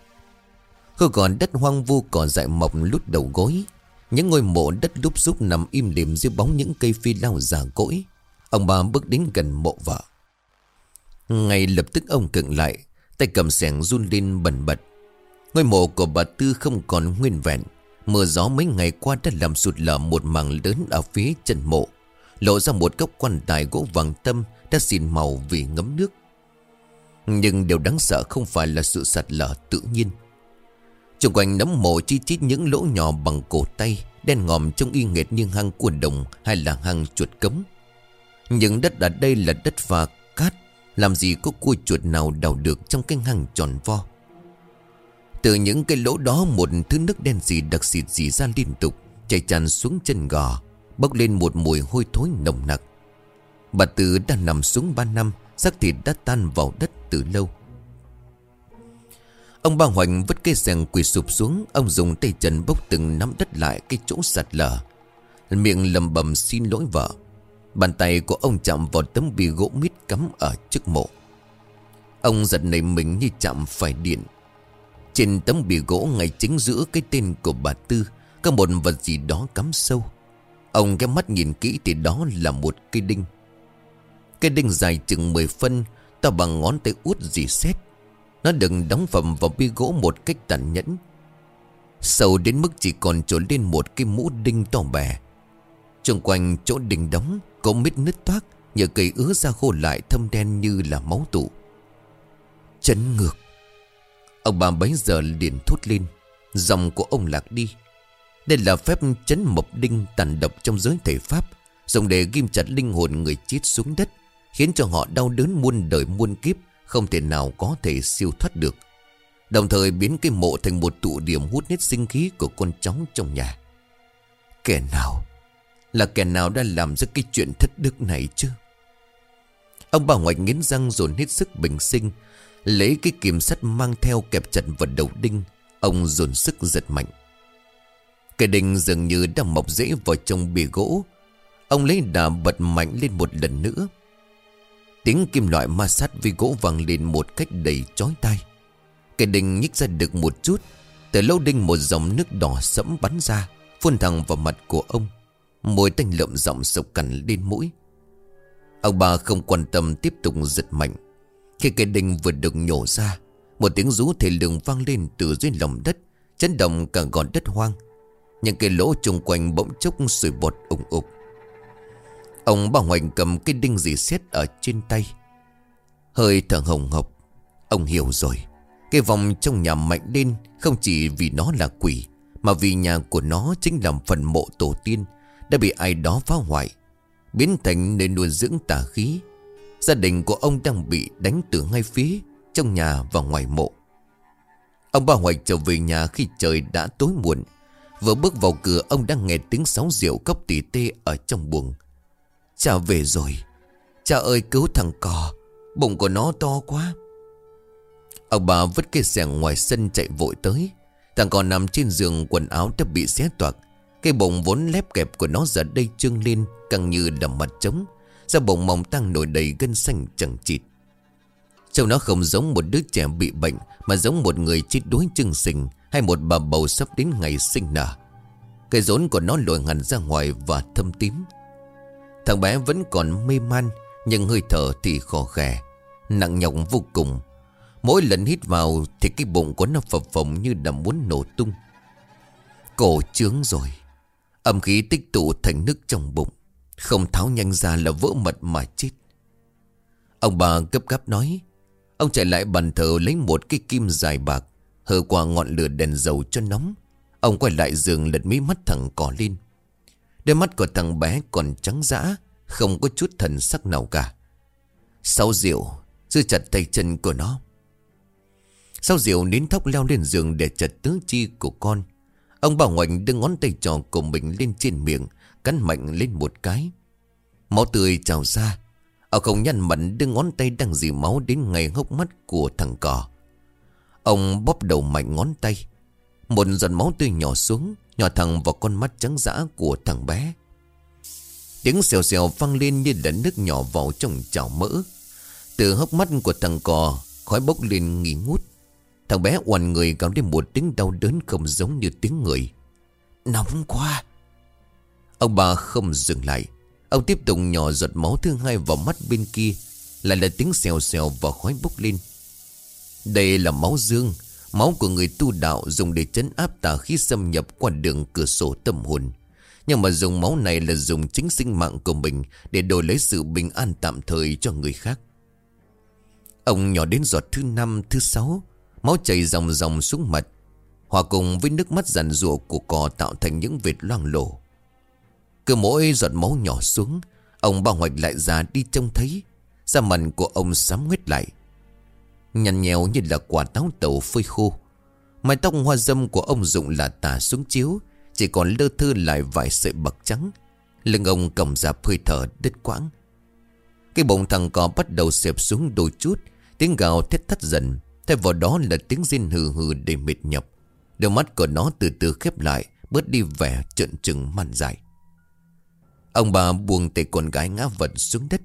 Hư còn đất hoang vu cỏ dại mọc lút đầu gối. Những ngôi mộ đất đúc rúc nằm im lìm dưới bóng những cây phi lao già cỗi. Ông bà bước đến gần mộ vợ. Ngay lập tức ông cựng lại, Tay cầm sẻng run lên bẩn bật. Ngôi mộ của bà Tư không còn nguyên vẹn. Mưa gió mấy ngày qua đã làm sụt lở một mảng lớn ở phía chân mộ. Lộ ra một góc quan tài gỗ vàng tâm Đã xịn màu vì ngấm nước. Nhưng điều đáng sợ không phải là sự sạt lở tự nhiên. Trung quanh nấm mộ chi chít những lỗ nhỏ bằng cổ tay, Đen ngòm trông y nghệt như hang cuồn đồng Hay là hang chuột cấm. Những đất ở đây là đất và cát, Làm gì có cua chuột nào đào được Trong cái hang tròn vo. Từ những cái lỗ đó, Một thứ nước đen gì đặc xịt dì ra liên tục, Chảy tràn xuống chân gò, Bốc lên một mùi hôi thối nồng nặc. Bà Tư đã nằm xuống ba năm xác thịt đã tan vào đất từ lâu. Ông ba Hoành vứt cây rèn quỳ sụp xuống, Ông dùng tay chân bốc từng nắm đất lại Cái chỗ sạt lở. Miệng lầm bầm xin lỗi vợ. Bàn tay của ông chạm vào tấm bì gỗ mít cắm ở trước mộ. Ông giật nảy mình như chạm phải điện. Trên tấm bì gỗ ngay chính giữa cái tên của bà Tư, Có một vật gì đó cắm sâu. Ông cái mắt nhìn kỹ thì đó là một cây đinh. Cây đinh dài chừng 10 phân ta bằng ngón tay út dì xét. Nó đừng đóng phẩm vào bi gỗ một cách tàn nhẫn. Sâu đến mức chỉ còn trốn lên một cái mũ đinh to bè. Trung quanh chỗ đinh đóng Có mít nứt toác, Nhờ cây ứa ra khô lại thâm đen như là máu tụ. Chấn ngược. Ông bà bấy giờ liền thốt lên. Dòng của ông lạc đi. Đây là phép chấn mộc đinh tàn độc trong giới thể pháp, Dùng để ghim chặt linh hồn người chết xuống đất. Khiến cho họ đau đớn muôn đời muôn kiếp, không thể nào có thể siêu thoát được. Đồng thời biến cái mộ thành một tụ điểm hút hết sinh khí của con cháu trong nhà. Kẻ nào? Là kẻ nào đã làm ra cái chuyện thất đức này chứ? Ông bà ngoại nghiến răng dồn hết sức bình sinh, Lấy cái kìm sắt mang theo kẹp chặt vào đầu đinh. Ông dồn sức giật mạnh. Cái đinh dường như đang mọc rễ vào trong bì gỗ. Ông lấy đà bật mạnh lên một lần nữa. Tiếng kim loại ma sát với gỗ vang lên một cách đầy chói tai. Cái đinh nhích ra được một chút Từ lâu đinh một dòng nước đỏ sẫm bắn ra, Phun thẳng vào mặt của ông. Môi tanh lợm giọng sộc cằn lên mũi. Ông bà không quan tâm tiếp tục giật mạnh. Khi cái đinh vừa được nhổ ra, Một tiếng rú thể lượng vang lên từ dưới lòng đất, Chấn động cả gòn đất hoang. Những cái lỗ chung quanh bỗng chốc sủi bọt ủng ục Ông bà Hoành cầm cái đinh dì xét ở trên tay. Hơi thở hồng hộc, Ông hiểu rồi. Cái vòng trong nhà mạnh lên Không chỉ vì nó là quỷ, Mà vì nhà của nó chính là phần mộ tổ tiên, Đã bị ai đó phá hoại, Biến thành nơi nuôi dưỡng tà khí. Gia đình của ông đang bị đánh từ ngay phía Trong nhà và ngoài mộ. Ông bà Hoạch trở về nhà khi trời đã tối muộn. Vừa bước vào cửa, ông đang nghe tiếng sóng rượu cốc tỉ tê ở trong buồng. Cha về rồi. Cha ơi, cứu thằng cò. Bụng của nó to quá. Ông bà vứt cây xẻng ngoài sân chạy vội tới. Thằng cò nằm trên giường, quần áo đã bị xé toạc. Cái bụng vốn lép kẹp của nó giờ đây trương lên Càng như là mặt trống. Da bụng mỏng tăng nổi đầy gân xanh chẳng chịt. Trông nó không giống một đứa trẻ bị bệnh, Mà giống một người chết đuối chưng sình Hay một bà bầu sắp đến ngày sinh nở. Cái rốn của nó lồi hẳn ra ngoài và thâm tím. Thằng bé vẫn còn mê man, Nhưng hơi thở thì khó khè, Nặng nhọc vô cùng. Mỗi lần hít vào Thì cái bụng của nó phập phồng như là muốn nổ tung. Cổ trướng rồi. Âm khí tích tụ thành nước trong bụng, Không tháo nhanh ra là vỡ mật mà chết. Ông bà gấp gáp nói, Ông chạy lại bàn thờ lấy một cái kim dài bạc Hờ qua ngọn lửa đèn dầu cho nóng. Ông quay lại giường lật mí mắt thẳng cỏ lên. Đôi mắt của thằng bé còn trắng dã, Không có chút thần sắc nào cả. Sau rượu, Giữ chặt tay chân của nó. Sau rượu, nín thóc leo lên giường Để chặt tứ chi của con. Ông bảo ngoảnh đưa ngón tay trò của mình lên trên miệng, Cắn mạnh lên một cái. Máu tươi trào ra. Ông không nhăn mặn đưa ngón tay đang dì máu đến ngay hốc mắt của thằng cò. Ông bóp đầu mạnh ngón tay. Một giọt máu tươi nhỏ xuống Nhỏ thẳng vào con mắt trắng dã của thằng bé. Tiếng xèo xèo vang lên như là nước nhỏ vào trong chảo mỡ. Từ hốc mắt của thằng cò, Khói bốc lên nghi ngút. Thằng bé oằn người gào lên một tiếng đau đớn không giống như tiếng người. Nóng quá! Ông bà không dừng lại. Ông tiếp tục nhỏ giọt máu thứ hai vào mắt bên kia. Lại là tiếng xèo xèo và khói bốc lên. Đây là máu dương. Máu của người tu đạo dùng để chấn áp tà khí xâm nhập qua đường cửa sổ tâm hồn. Nhưng mà dùng máu này là dùng chính sinh mạng của mình Để đổi lấy sự bình an tạm thời cho người khác. Ông nhỏ đến giọt thứ năm, thứ sáu Máu chảy dòng dòng xuống mặt Hòa cùng với nước mắt giàn rụa của cò tạo thành những vệt loang lổ. Cứ mỗi giọt máu nhỏ xuống Ông bao hoạch lại ra đi trông thấy Da mặt của ông sám nguyết lại. Nhăn nhèo như là quả táo tàu phơi khô. Mái tóc hoa dâm của ông dụng là tả xuống chiếu, Chỉ còn lơ thư lại vài sợi bạc trắng. Lưng ông cầm ra hơi thở đứt quãng. Cái bụng thằng cò bắt đầu xẹp xuống đôi chút, Tiếng gào thét thắt dần, Thay vào đó là tiếng rên hừ hừ để mệt nhọc. Đôi mắt của nó từ từ khép lại, Bớt đi vẻ trợn trừng màn dài Ông bà buông tay con gái ngã vật xuống đất.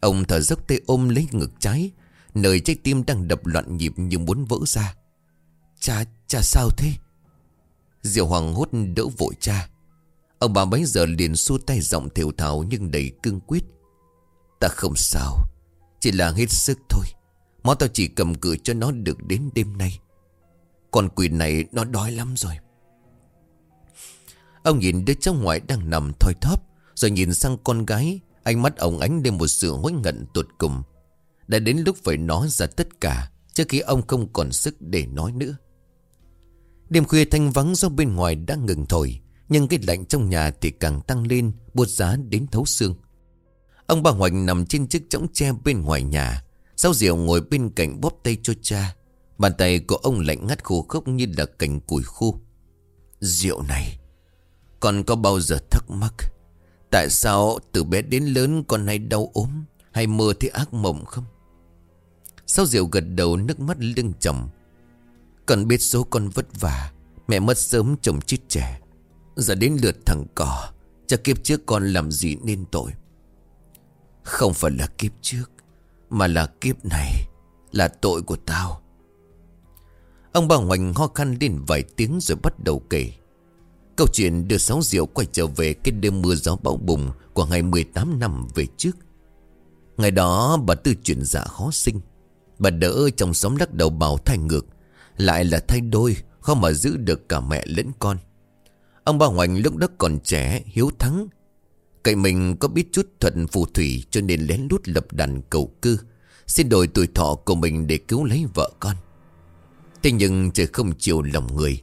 Ông thở dốc tay ôm lấy ngực trái Nơi trái tim đang đập loạn nhịp như muốn vỡ ra. Cha, cha sao thế? Diệu Hoàng hốt đỡ vội cha. Ông bà bấy giờ liền xua tay giọng thiểu thảo nhưng đầy cương quyết. Ta không sao Chỉ là hết sức thôi. Máu tao chỉ cầm cự cho nó được đến đêm nay. Con quỷ này nó đói lắm rồi. Ông nhìn đứa cháu ngoại đang nằm thoi thóp rồi nhìn sang con gái Ánh mắt ông ánh lên một sự hối ngận tột cùng. Đã đến lúc phải nói ra tất cả, Trước khi ông không còn sức để nói nữa. Đêm khuya thanh vắng do bên ngoài đã ngừng thổi, Nhưng cái lạnh trong nhà thì càng tăng lên, Buốt giá đến thấu xương. Ông bà Hoành nằm trên chiếc chõng tre bên ngoài nhà Sao Diệu ngồi bên cạnh bóp tay cho cha. Bàn tay của ông lạnh ngắt khô khốc như là cành củi khô. Rượu này Còn có bao giờ thắc mắc Tại sao từ bé đến lớn con hay đau ốm Hay mơ thấy ác mộng không? Sau rượu gật đầu, nước mắt lưng chồng Con biết số con vất vả, Mẹ mất sớm chồng chết trẻ. Giờ đến lượt thằng cỏ Chắc kiếp trước con làm gì nên tội? Không phải là kiếp trước, Mà là kiếp này, Là tội của tao. Ông bà Hoành ho khăn lên vài tiếng rồi bắt đầu kể. Câu chuyện đưa Sáu Diệu quay trở về cái đêm mưa gió bão bùng của ngày 18 năm về trước. Ngày đó, bà Tư chuyển dạ khó sinh. Bà đỡ trong xóm lắc đầu bảo thai ngược. Lại là thay đôi, khó mà giữ được cả mẹ lẫn con. Ông bà Hoành lúc đó còn trẻ, hiếu thắng. Cậy mình có biết chút thuật phù thủy cho nên lén lút lập đàn cầu cư. Xin đổi tuổi thọ của mình để cứu lấy vợ con. Thế nhưng trời không chịu lòng người.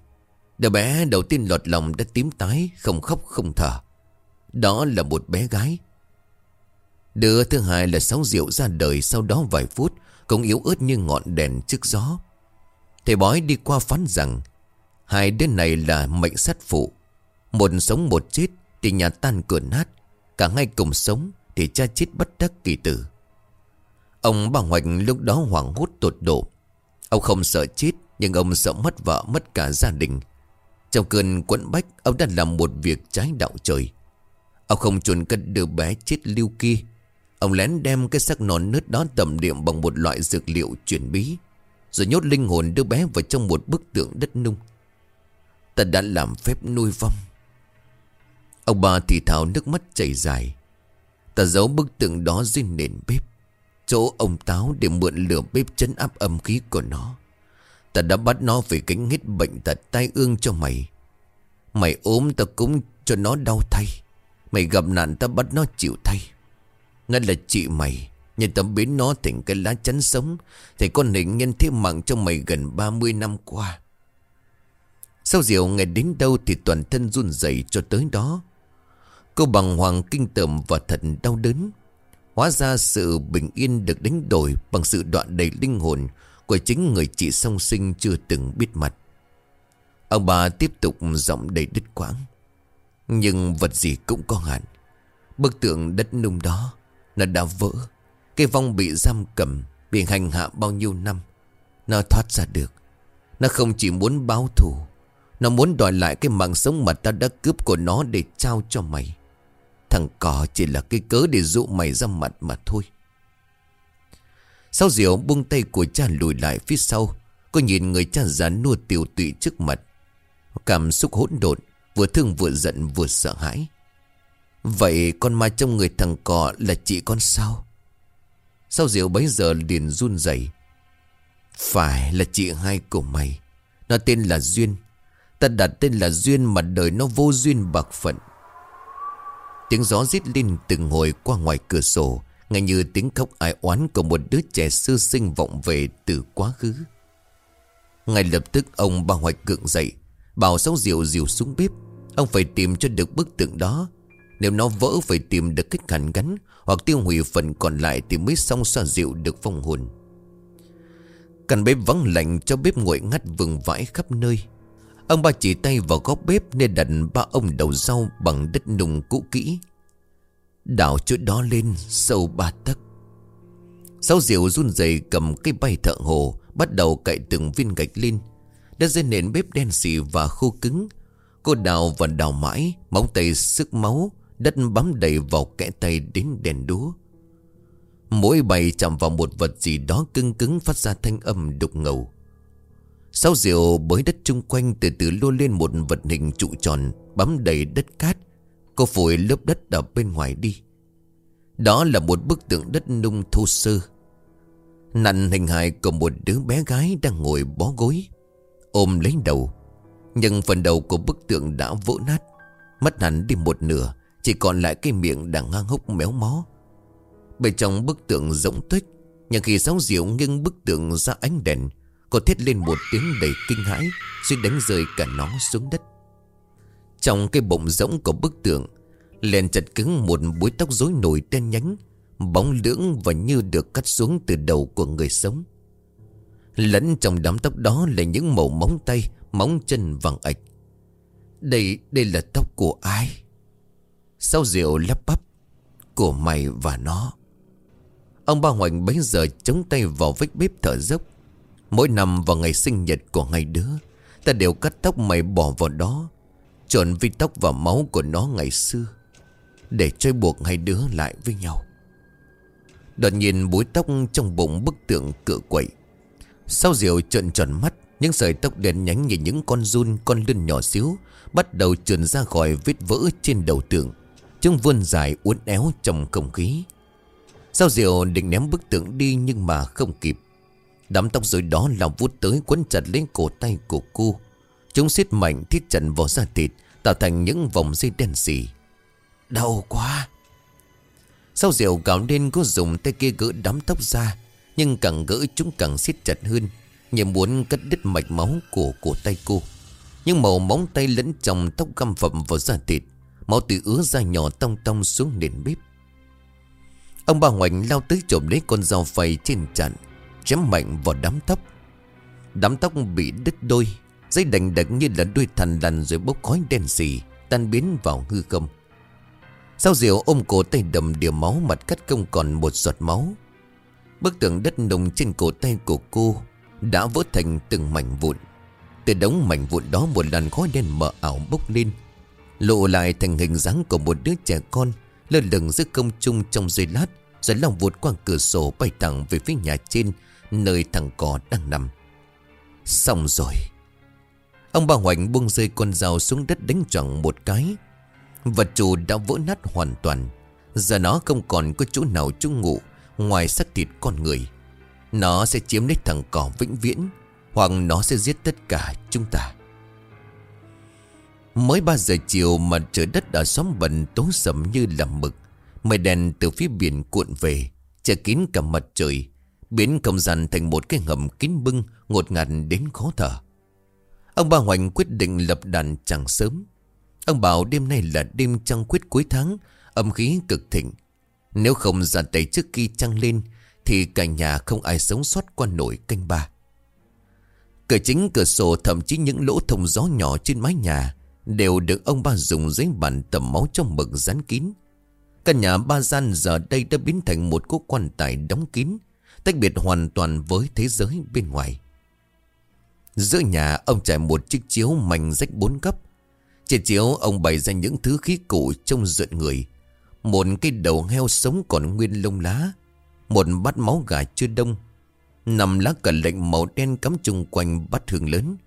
Đứa bé đầu tiên lọt lòng đã tím tái Không khóc không thở Đó là một bé gái Đứa thứ hai là Sáu Diệu ra đời sau đó vài phút cũng yếu ớt như ngọn đèn trước gió. Thầy bói đi qua phán rằng, Hai đứa này là mệnh sát phụ. Một sống một chết Thì nhà tan cửa nát, Cả hai cùng sống Thì cha chết bất đắc kỳ tử. Ông bà Hoạch lúc đó hoảng hốt tột độ. Ông không sợ chết, Nhưng ông sợ mất vợ, mất cả gia đình. Trong cơn quẫn bách, Ông đã làm một việc trái đạo trời. Ông không chuẩn cất đứa bé chết lưu kia Ông lén đem cái xác non nứt đó tẩm điểm bằng một loại dược liệu chuyển bí, Rồi nhốt linh hồn đứa bé vào trong một bức tượng đất nung. Ta đã làm phép nuôi vong. Ông bà thì thào nước mắt chảy dài. Ta giấu bức tượng đó dưới nền bếp. Chỗ ông Táo để mượn lửa bếp chấn áp âm khí của nó. Ta đã bắt nó về cánh hết bệnh tật tai ương cho mày. Mày ốm ta cũng cho nó đau thay. Mày gặp nạn ta bắt nó chịu thay. Ngay là chị mày, Nhìn tấm biến nó thành cái lá chắn sống, Thì con hình nhân thế mạng cho mày gần 30 năm qua. Sau diệu ngày đến đâu thì toàn thân run rẩy cho tới đó. Cô bằng hoàng kinh tởm và thật đau đớn. Hóa ra sự bình yên được đánh đổi Bằng sự đoạn đầy linh hồn Của chính người chị song sinh chưa từng biết mặt. Ông bà tiếp tục giọng đầy đứt quãng. Nhưng vật gì cũng có hạn. Bức tượng đất nung đó nó đã vỡ. Cái vong bị giam cầm, Bị hành hạ bao nhiêu năm, Nó thoát ra được. Nó không chỉ muốn báo thù, Nó muốn đòi lại cái mạng sống mà ta đã cướp của nó để trao cho mày. Thằng cò chỉ là cái cớ để dụ mày ra mặt mà thôi. Sau diệu buông tay của cha lùi lại phía sau, Cô nhìn người cha già nua tiểu tụy trước mặt. Cảm xúc hỗn độn, Vừa thương vừa giận vừa sợ hãi. Vậy con ma trong người thằng cò là chị con sao? Sao diệu bấy giờ liền run rẩy? Phải là chị hai của mày. Nó tên là Duyên. Ta đặt tên là Duyên mà đời nó vô duyên bạc phận. Tiếng gió rít lên từng hồi qua ngoài cửa sổ Ngay như tiếng khóc ai oán của một đứa trẻ sơ sinh vọng về từ quá khứ. Ngay lập tức ông bà hoạch gượng dậy, Bảo sáu diệu diệu xuống bếp. Ông phải tìm cho được bức tượng đó. Nếu nó vỡ phải tìm được cách hàn gắn, Hoặc tiêu hủy phần còn lại Thì mới xong xoa dịu được phong hồn. Căn bếp vắng lạnh cho bếp nguội ngắt vừng vãi khắp nơi. Ông ba chỉ tay vào góc bếp Nên đặt ba ông đầu rau bằng đất nung cũ kỹ. Đảo chỗ đó lên sâu ba tấc. Sáu diệu run rẩy cầm cây bay thợ hồ, Bắt đầu cậy từng viên gạch lên. Đất dưới nền bếp đen xì và khô cứng. Cô đào và đào mãi, Móng tay sức máu. Đất bám đầy vào kẽ tay đến đèn đúa. Mỗi bay chạm vào một vật gì đó cứng cứng phát ra thanh âm đục ngầu. Sau rượu bới đất chung quanh từ từ lô lên một vật hình trụ tròn Bám đầy đất cát, Cô phổi lớp đất ở bên ngoài đi. Đó là một bức tượng đất nung thô sơ. Nặn hình hài của một đứa bé gái đang ngồi bó gối, Ôm lấy đầu. Nhưng phần đầu của bức tượng đã vỡ nát, Mất hẳn đi một nửa. Chỉ còn lại cái miệng đang ngang hốc méo mó. Bên trong bức tượng rỗng tuếch Nhưng khi sóng diệu nghiêng bức tượng ra ánh đèn Cô thét lên một tiếng đầy kinh hãi suy đánh rơi cả nó xuống đất. Trong cái bụng rỗng của bức tượng Liền chặt cứng một búi tóc rối nổi đen nhánh Bóng lưỡng và như được cắt xuống từ đầu của người sống. Lẫn trong đám tóc đó là những màu móng tay Móng chân vàng ạch. Đây, đây là tóc của ai? Sau rượu lắp bắp Của mày và nó. Ông ba Hoành bấy giờ chống tay vào vách bếp thở dốc. Mỗi năm vào ngày sinh nhật của hai đứa, Ta đều cắt tóc mày bỏ vào đó, Trộn vi tóc và máu của nó ngày xưa, Để chơi buộc hai đứa lại với nhau. Đột nhiên búi tóc trong bụng bức tượng cựa quậy. Sau rượu trợn tròn mắt, Những sợi tóc đen nhánh như những con run, Con lươn nhỏ xíu Bắt đầu trườn ra khỏi vết vỡ trên đầu tượng. Chúng vươn dài uốn éo trong không khí. Sao diệu định ném bức tượng đi Nhưng mà không kịp. Đám tóc rồi đó lòng vút tới quấn chặt lên cổ tay của cô. Chúng xiết mạnh thiết chặt vào da thịt, Tạo thành những vòng dây đen xì. Đau quá. Sao diệu gào lên cô dùng tay kia gỡ đám tóc ra, nhưng càng gỡ chúng càng siết chặt hơn. Như muốn cắt đứt mạch máu của cổ tay cô. Nhưng màu móng tay lẫn trong tóc găm phẩm vào da thịt. Máu từ ứa ra nhỏ tông tông xuống nền bếp. Ông bà Hoành lao tới trộm lấy con dao phay trên chặn Chém mạnh vào đám tóc. Đám tóc bị đứt đôi, Dây đành đạch như là đuôi thằn lằn Rồi bốc khói đen xì Tan biến vào hư không. Sao diệu ôm cổ tay đầm đìa máu Mặt cắt không còn một giọt máu. Bức tượng đất nồng trên cổ tay của cô Đã vỡ thành từng mảnh vụn. Từ đống mảnh vụn đó Một làn khói đen mờ ảo bốc lên. Lộ lại thành hình dáng của một đứa trẻ con, Lơ lửng giữa công trung trong giây lát, Rồi lòng vụt qua cửa sổ bay thẳng về phía nhà trên, Nơi thằng cò đang nằm. Xong rồi. Ông bà Hoành buông rơi con dao xuống đất đánh choảng một cái. Vật chủ đã vỡ nát hoàn toàn. Giờ nó không còn có chỗ nào trú ngụ Ngoài xác thịt con người. Nó sẽ chiếm lấy thằng cỏ vĩnh viễn, Hoặc nó sẽ giết tất cả chúng ta. Mới 3 giờ chiều mà trời đất ở xóm bần tối sầm như là mực. Mây đèn từ phía biển cuộn về, Che kín cả mặt trời. Biến không gian thành một cái hầm kín bưng, Ngột ngạt đến khó thở. Ông bà Hoành quyết định lập đàn chẳng sớm. Ông bảo đêm nay là đêm trăng quyết cuối tháng, Âm khí cực thịnh. Nếu không ra tay trước khi trăng lên, Thì cả nhà không ai sống sót qua nổi canh ba. Cửa chính, cửa sổ, thậm chí những lỗ thông gió nhỏ trên mái nhà Đều được ông ba dùng giấy bàn tầm máu trong mực dán kín. Căn nhà ba gian giờ đây đã biến thành một cố quan tài đóng kín, Tách biệt hoàn toàn với thế giới bên ngoài. Giữa nhà, ông trải một chiếc chiếu mảnh rách bốn cấp Trên chiếu, ông bày ra những thứ khí cụ trông rợn người. Một cái đầu heo sống còn nguyên lông lá, Một bát máu gà chưa đông, Nằm lá cờ lệnh màu đen cắm chung quanh bát hương lớn.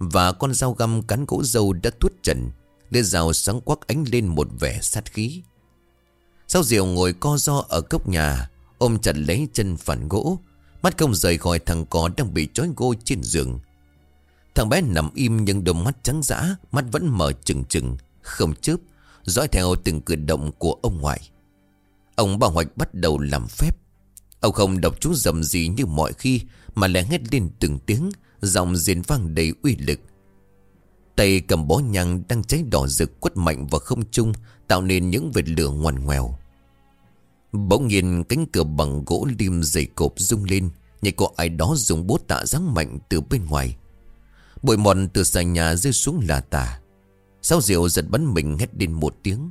Và con dao găm cán gỗ dâu đã tuốt trần Lưỡi rào sáng quắc ánh lên một vẻ sát khí. Sao diều ngồi co do ở cốc nhà, Ôm chặt lấy chân phản gỗ, Mắt không rời khỏi thằng cò đang bị trói gô trên giường. Thằng bé nằm im nhưng đôi mắt trắng dã, Mắt vẫn mở trừng trừng, Không chớp, Dõi theo từng cử động của ông ngoại. Ông bà Hoạch bắt đầu làm phép. Ông không đọc chú dầm gì như mọi khi Mà lại hét lên từng tiếng Giọng diễn vang đầy uy lực. Tay cầm bó nhang đang cháy đỏ rực quất mạnh vào không trung, Tạo nên những vệt lửa ngoằn ngoèo. Bỗng nhiên, cánh cửa bằng gỗ lim dày cộp rung lên Như có ai đó dùng bút tạ giáng mạnh từ bên ngoài. Bụi mòn từ sàn nhà rơi xuống là tả Sao diệu giật bắn mình hét lên một tiếng.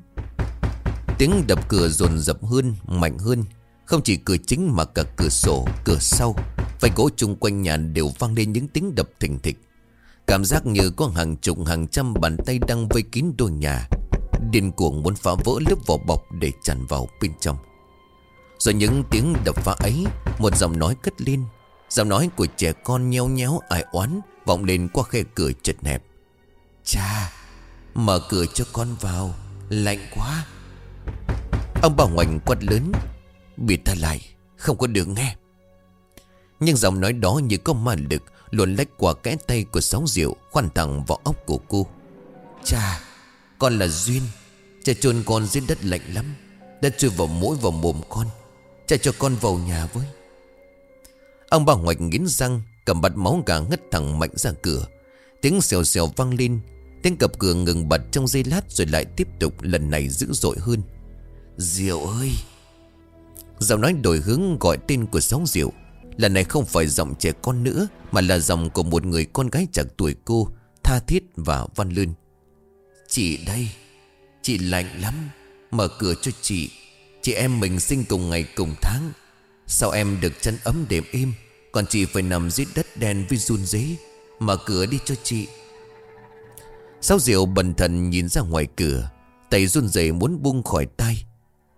Tiếng đập cửa dồn dập hơn, Mạnh hơn không chỉ cửa chính mà cả cửa sổ, Cửa sau. Vành gỗ chung quanh nhà đều vang lên những tiếng đập thình thịch. Cảm giác như có hàng chục, hàng trăm bàn tay đang vây kín đôi nhà. Điên cuồng muốn phá vỡ lớp vỏ bọc để tràn vào bên trong. Rồi những tiếng đập phá ấy, Một giọng nói cất lên. Giọng nói của trẻ con nheo nhéo, ai oán, Vọng lên qua khe cửa chật hẹp. Cha, Mở cửa cho con vào, Lạnh quá. Ông bà ngoảnh quát lớn. Bịt ta lại, Không có đường nghe. Nhưng giọng nói đó như có ma lực, Luồn lách qua kẽ tay của sáu rượu, Khoan thẳng vào óc của cô. Cha, Con là Duyên. Cha chôn con dưới đất lạnh lắm. Đã chui vào mũi vào mồm con. Cha cho con vào nhà với. Ông bà ngoạch nghiến răng, Cầm bật máu gà ngất thẳng mạnh ra cửa. Tiếng xèo xèo vang lên. Tiếng cập cửa ngừng bật trong giây lát Rồi lại tiếp tục lần này dữ dội hơn. Diệu ơi! Giọng nói đổi hướng gọi tên của sáu Diệu. Lần này không phải giọng trẻ con nữa, Mà là giọng của một người con gái chẳng tuổi cô, Tha thiết và văn lươn. Chị đây, Chị lạnh lắm, Mở cửa cho chị. Chị em mình sinh cùng ngày cùng tháng. Sao em được chân ấm đệm im Còn chị phải nằm dưới đất đen với run dế Mở cửa đi cho chị. Sáu Diệu bần thần nhìn ra ngoài cửa, Tay run rẩy muốn buông khỏi tay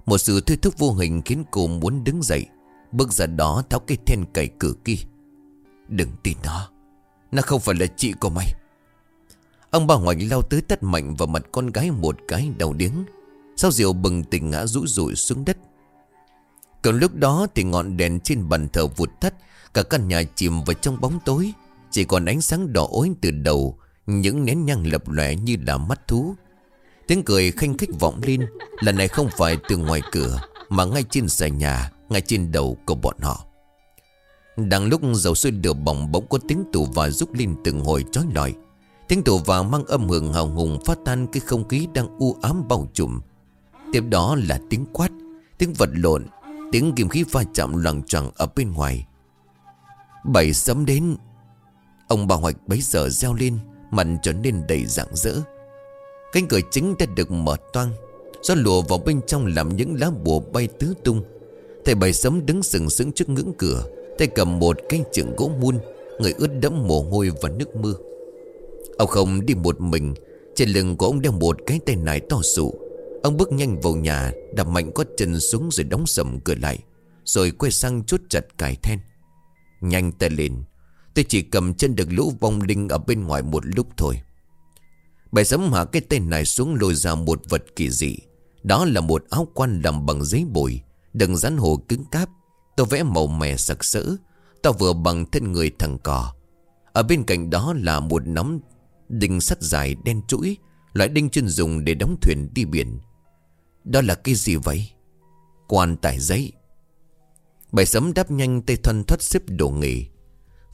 một sự thôi thúc vô hình khiến cô muốn đứng dậy. Bước ra đó tháo cái then cày cửa kia. Đừng tin nó. Nó không phải là chị của mày. Ông bà ngoại lao tới tắt mạnh vào mặt con gái một cái đầu điếng. Sao Diệu bừng tỉnh ngã rũ rụi xuống đất? Còn lúc đó thì ngọn đèn trên bàn thờ vụt tắt, Cả căn nhà chìm vào trong bóng tối. Chỉ còn ánh sáng đỏ ối từ đầu, Những nén nhang lập lòe như là mắt thú. Tiếng cười khanh khích vọng lên. Lần này không phải từ ngoài cửa, Mà ngay trên xà nhà, Ngay trên đầu của bọn họ. Đang lúc dầu sôi lửa bỏng bỗng có tiếng tù và rút lên từng hồi trói lọi. Tiếng tù và mang âm hưởng hào hùng phát tan cái không khí đang u ám bao trùm. Tiếp đó là tiếng quát, Tiếng vật lộn, Tiếng kim khí va chạm loằng choằng ở bên ngoài. Bảy sấm đến. Ông bà Hoạch bấy giờ reo lên, Mặt trở nên đầy rạng rỡ. Cánh cửa chính đã được mở toang. Gió lùa vào bên trong làm những lá bùa bay tứ tung. Thầy bảy sấm đứng sừng sững trước ngưỡng cửa. Tay cầm một cái trượng gỗ muôn Người ướt đẫm mồ hôi và nước mưa. Ông không đi một mình. Trên lưng của ông đeo một cái tay nải to sụ. Ông bước nhanh vào nhà, Đạp mạnh có chân xuống rồi đóng sầm cửa lại, Rồi quay sang chốt chặt cài then. Nhanh tay lên. Tôi chỉ cầm chân được lũ vong linh Ở bên ngoài một lúc thôi. Bài sấm hạ cái tên này xuống lôi ra một vật kỳ dị. Đó là một áo quan làm bằng giấy bồi Đừng rắn hồ cứng cáp. Tôi vẽ màu mè sặc sỡ. Tao vừa bằng thân người thằng cò. Ở bên cạnh đó là một nắm Đinh sắt dài đen chuỗi, Loại đinh chuyên dùng để đóng thuyền đi biển. Đó là cái gì vậy? Quan tài giấy. Bài sấm đáp nhanh tay thoăn thoát xếp đồ nghề.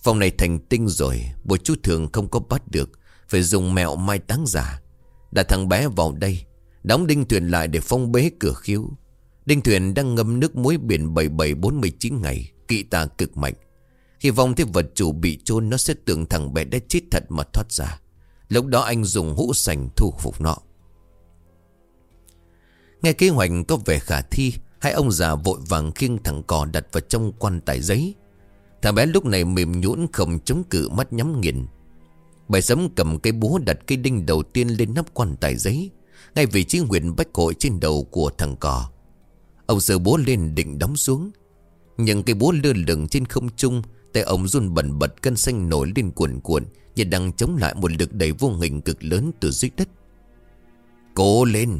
Phòng này thành tinh rồi Bố chú thường không có bắt được. Phải dùng mẹo mai táng giả. Đặt thằng bé vào đây, Đóng đinh thuyền lại để phong bế cửa khiếu. Đinh thuyền đang ngâm nước muối biển 7749 ngày, Kỵ tà cực mạnh. Khi vong thấy vật chủ bị chôn Nó sẽ tưởng thằng bé đã chết thật mà thoát ra. Lúc đó anh dùng hũ sành thu phục nó. Nghe kế hoạch có vẻ khả thi, Hai ông già vội vàng khiêng thằng cò đặt vào trong quan tài giấy. Thằng bé lúc này mềm nhũn không chống cự, mắt nhắm nghiền. Bài sấm cầm cây búa đặt cây đinh đầu tiên lên nắp quan tài giấy, Ngay vị trí nguyện bách hội trên đầu của thằng cò. Ông giơ búa lên định đóng xuống, Nhưng cây búa lơ lửng trên không trung, Tay ông run bẩn bật cân xanh nổi lên cuộn cuộn Như đang chống lại một lực đẩy vô hình cực lớn từ dưới đất. Cố lên!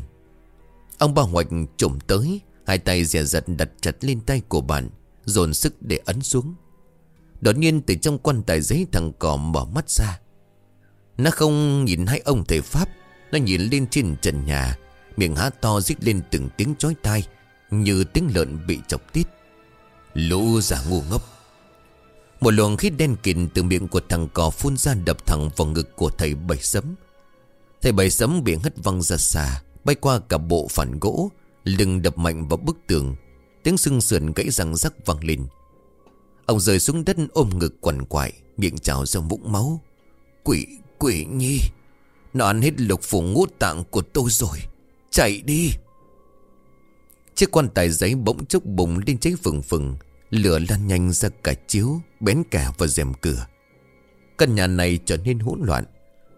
Ông ba hoạch trộm tới, Hai tay dè dặt đặt chặt lên tay của bạn, Dồn sức để ấn xuống. Đột nhiên từ trong quan tài giấy thằng cò mở mắt ra. Nó không nhìn hai ông thầy Pháp. Nó nhìn lên trên trần nhà. Miệng há to rít lên từng tiếng chói tai Như tiếng lợn bị chọc tít. Lũ giả ngu ngốc. Một luồng khí đen kịt từ miệng của thằng cò phun ra đập thẳng vào ngực của thầy bảy sấm. Thầy bảy sấm bị hất văng ra xa Bay qua cả bộ phản gỗ Lưng đập mạnh vào bức tường. Tiếng sưng sườn gãy răng rắc vang lên. Ông rơi xuống đất ôm ngực quằn quại Miệng trào ra vũng máu. Quỷ, quỷ nhi. Nó ăn hết lục phủ ngũ tạng của tôi rồi. Chạy đi. Chiếc quan tài giấy bỗng chốc bùng lên cháy phừng phừng. Lửa lan nhanh ra cả chiếu, Bén cả vào rèm cửa. Căn nhà này trở nên hỗn loạn.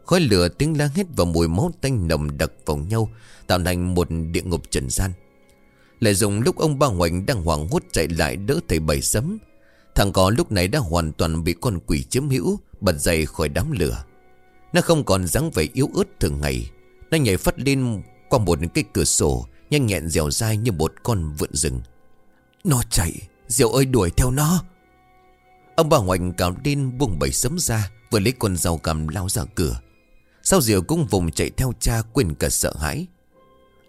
Khói lửa tiếng la hét và mùi máu tanh nồng đặc vào nhau, Tạo thành một địa ngục trần gian. Lại dùng lúc ông ba hoành đang hoảng hốt chạy lại đỡ thầy bảy sấm. Thằng có lúc này đã hoàn toàn bị con quỷ chiếm hữu, Bật dậy khỏi đám lửa. Nó không còn dáng vẻ yếu ớt thường ngày. Nó nhảy phát lên qua một cái cửa sổ, Nhanh nhẹn dẻo dai như một con vượn rừng. Nó chạy Diệu ơi, đuổi theo nó. Ông bà hoành cào lên buông bẩy sấm ra, Vừa lấy con dao cầm lao ra cửa. Sau Diệu cũng vùng chạy theo cha, quên cả sợ hãi.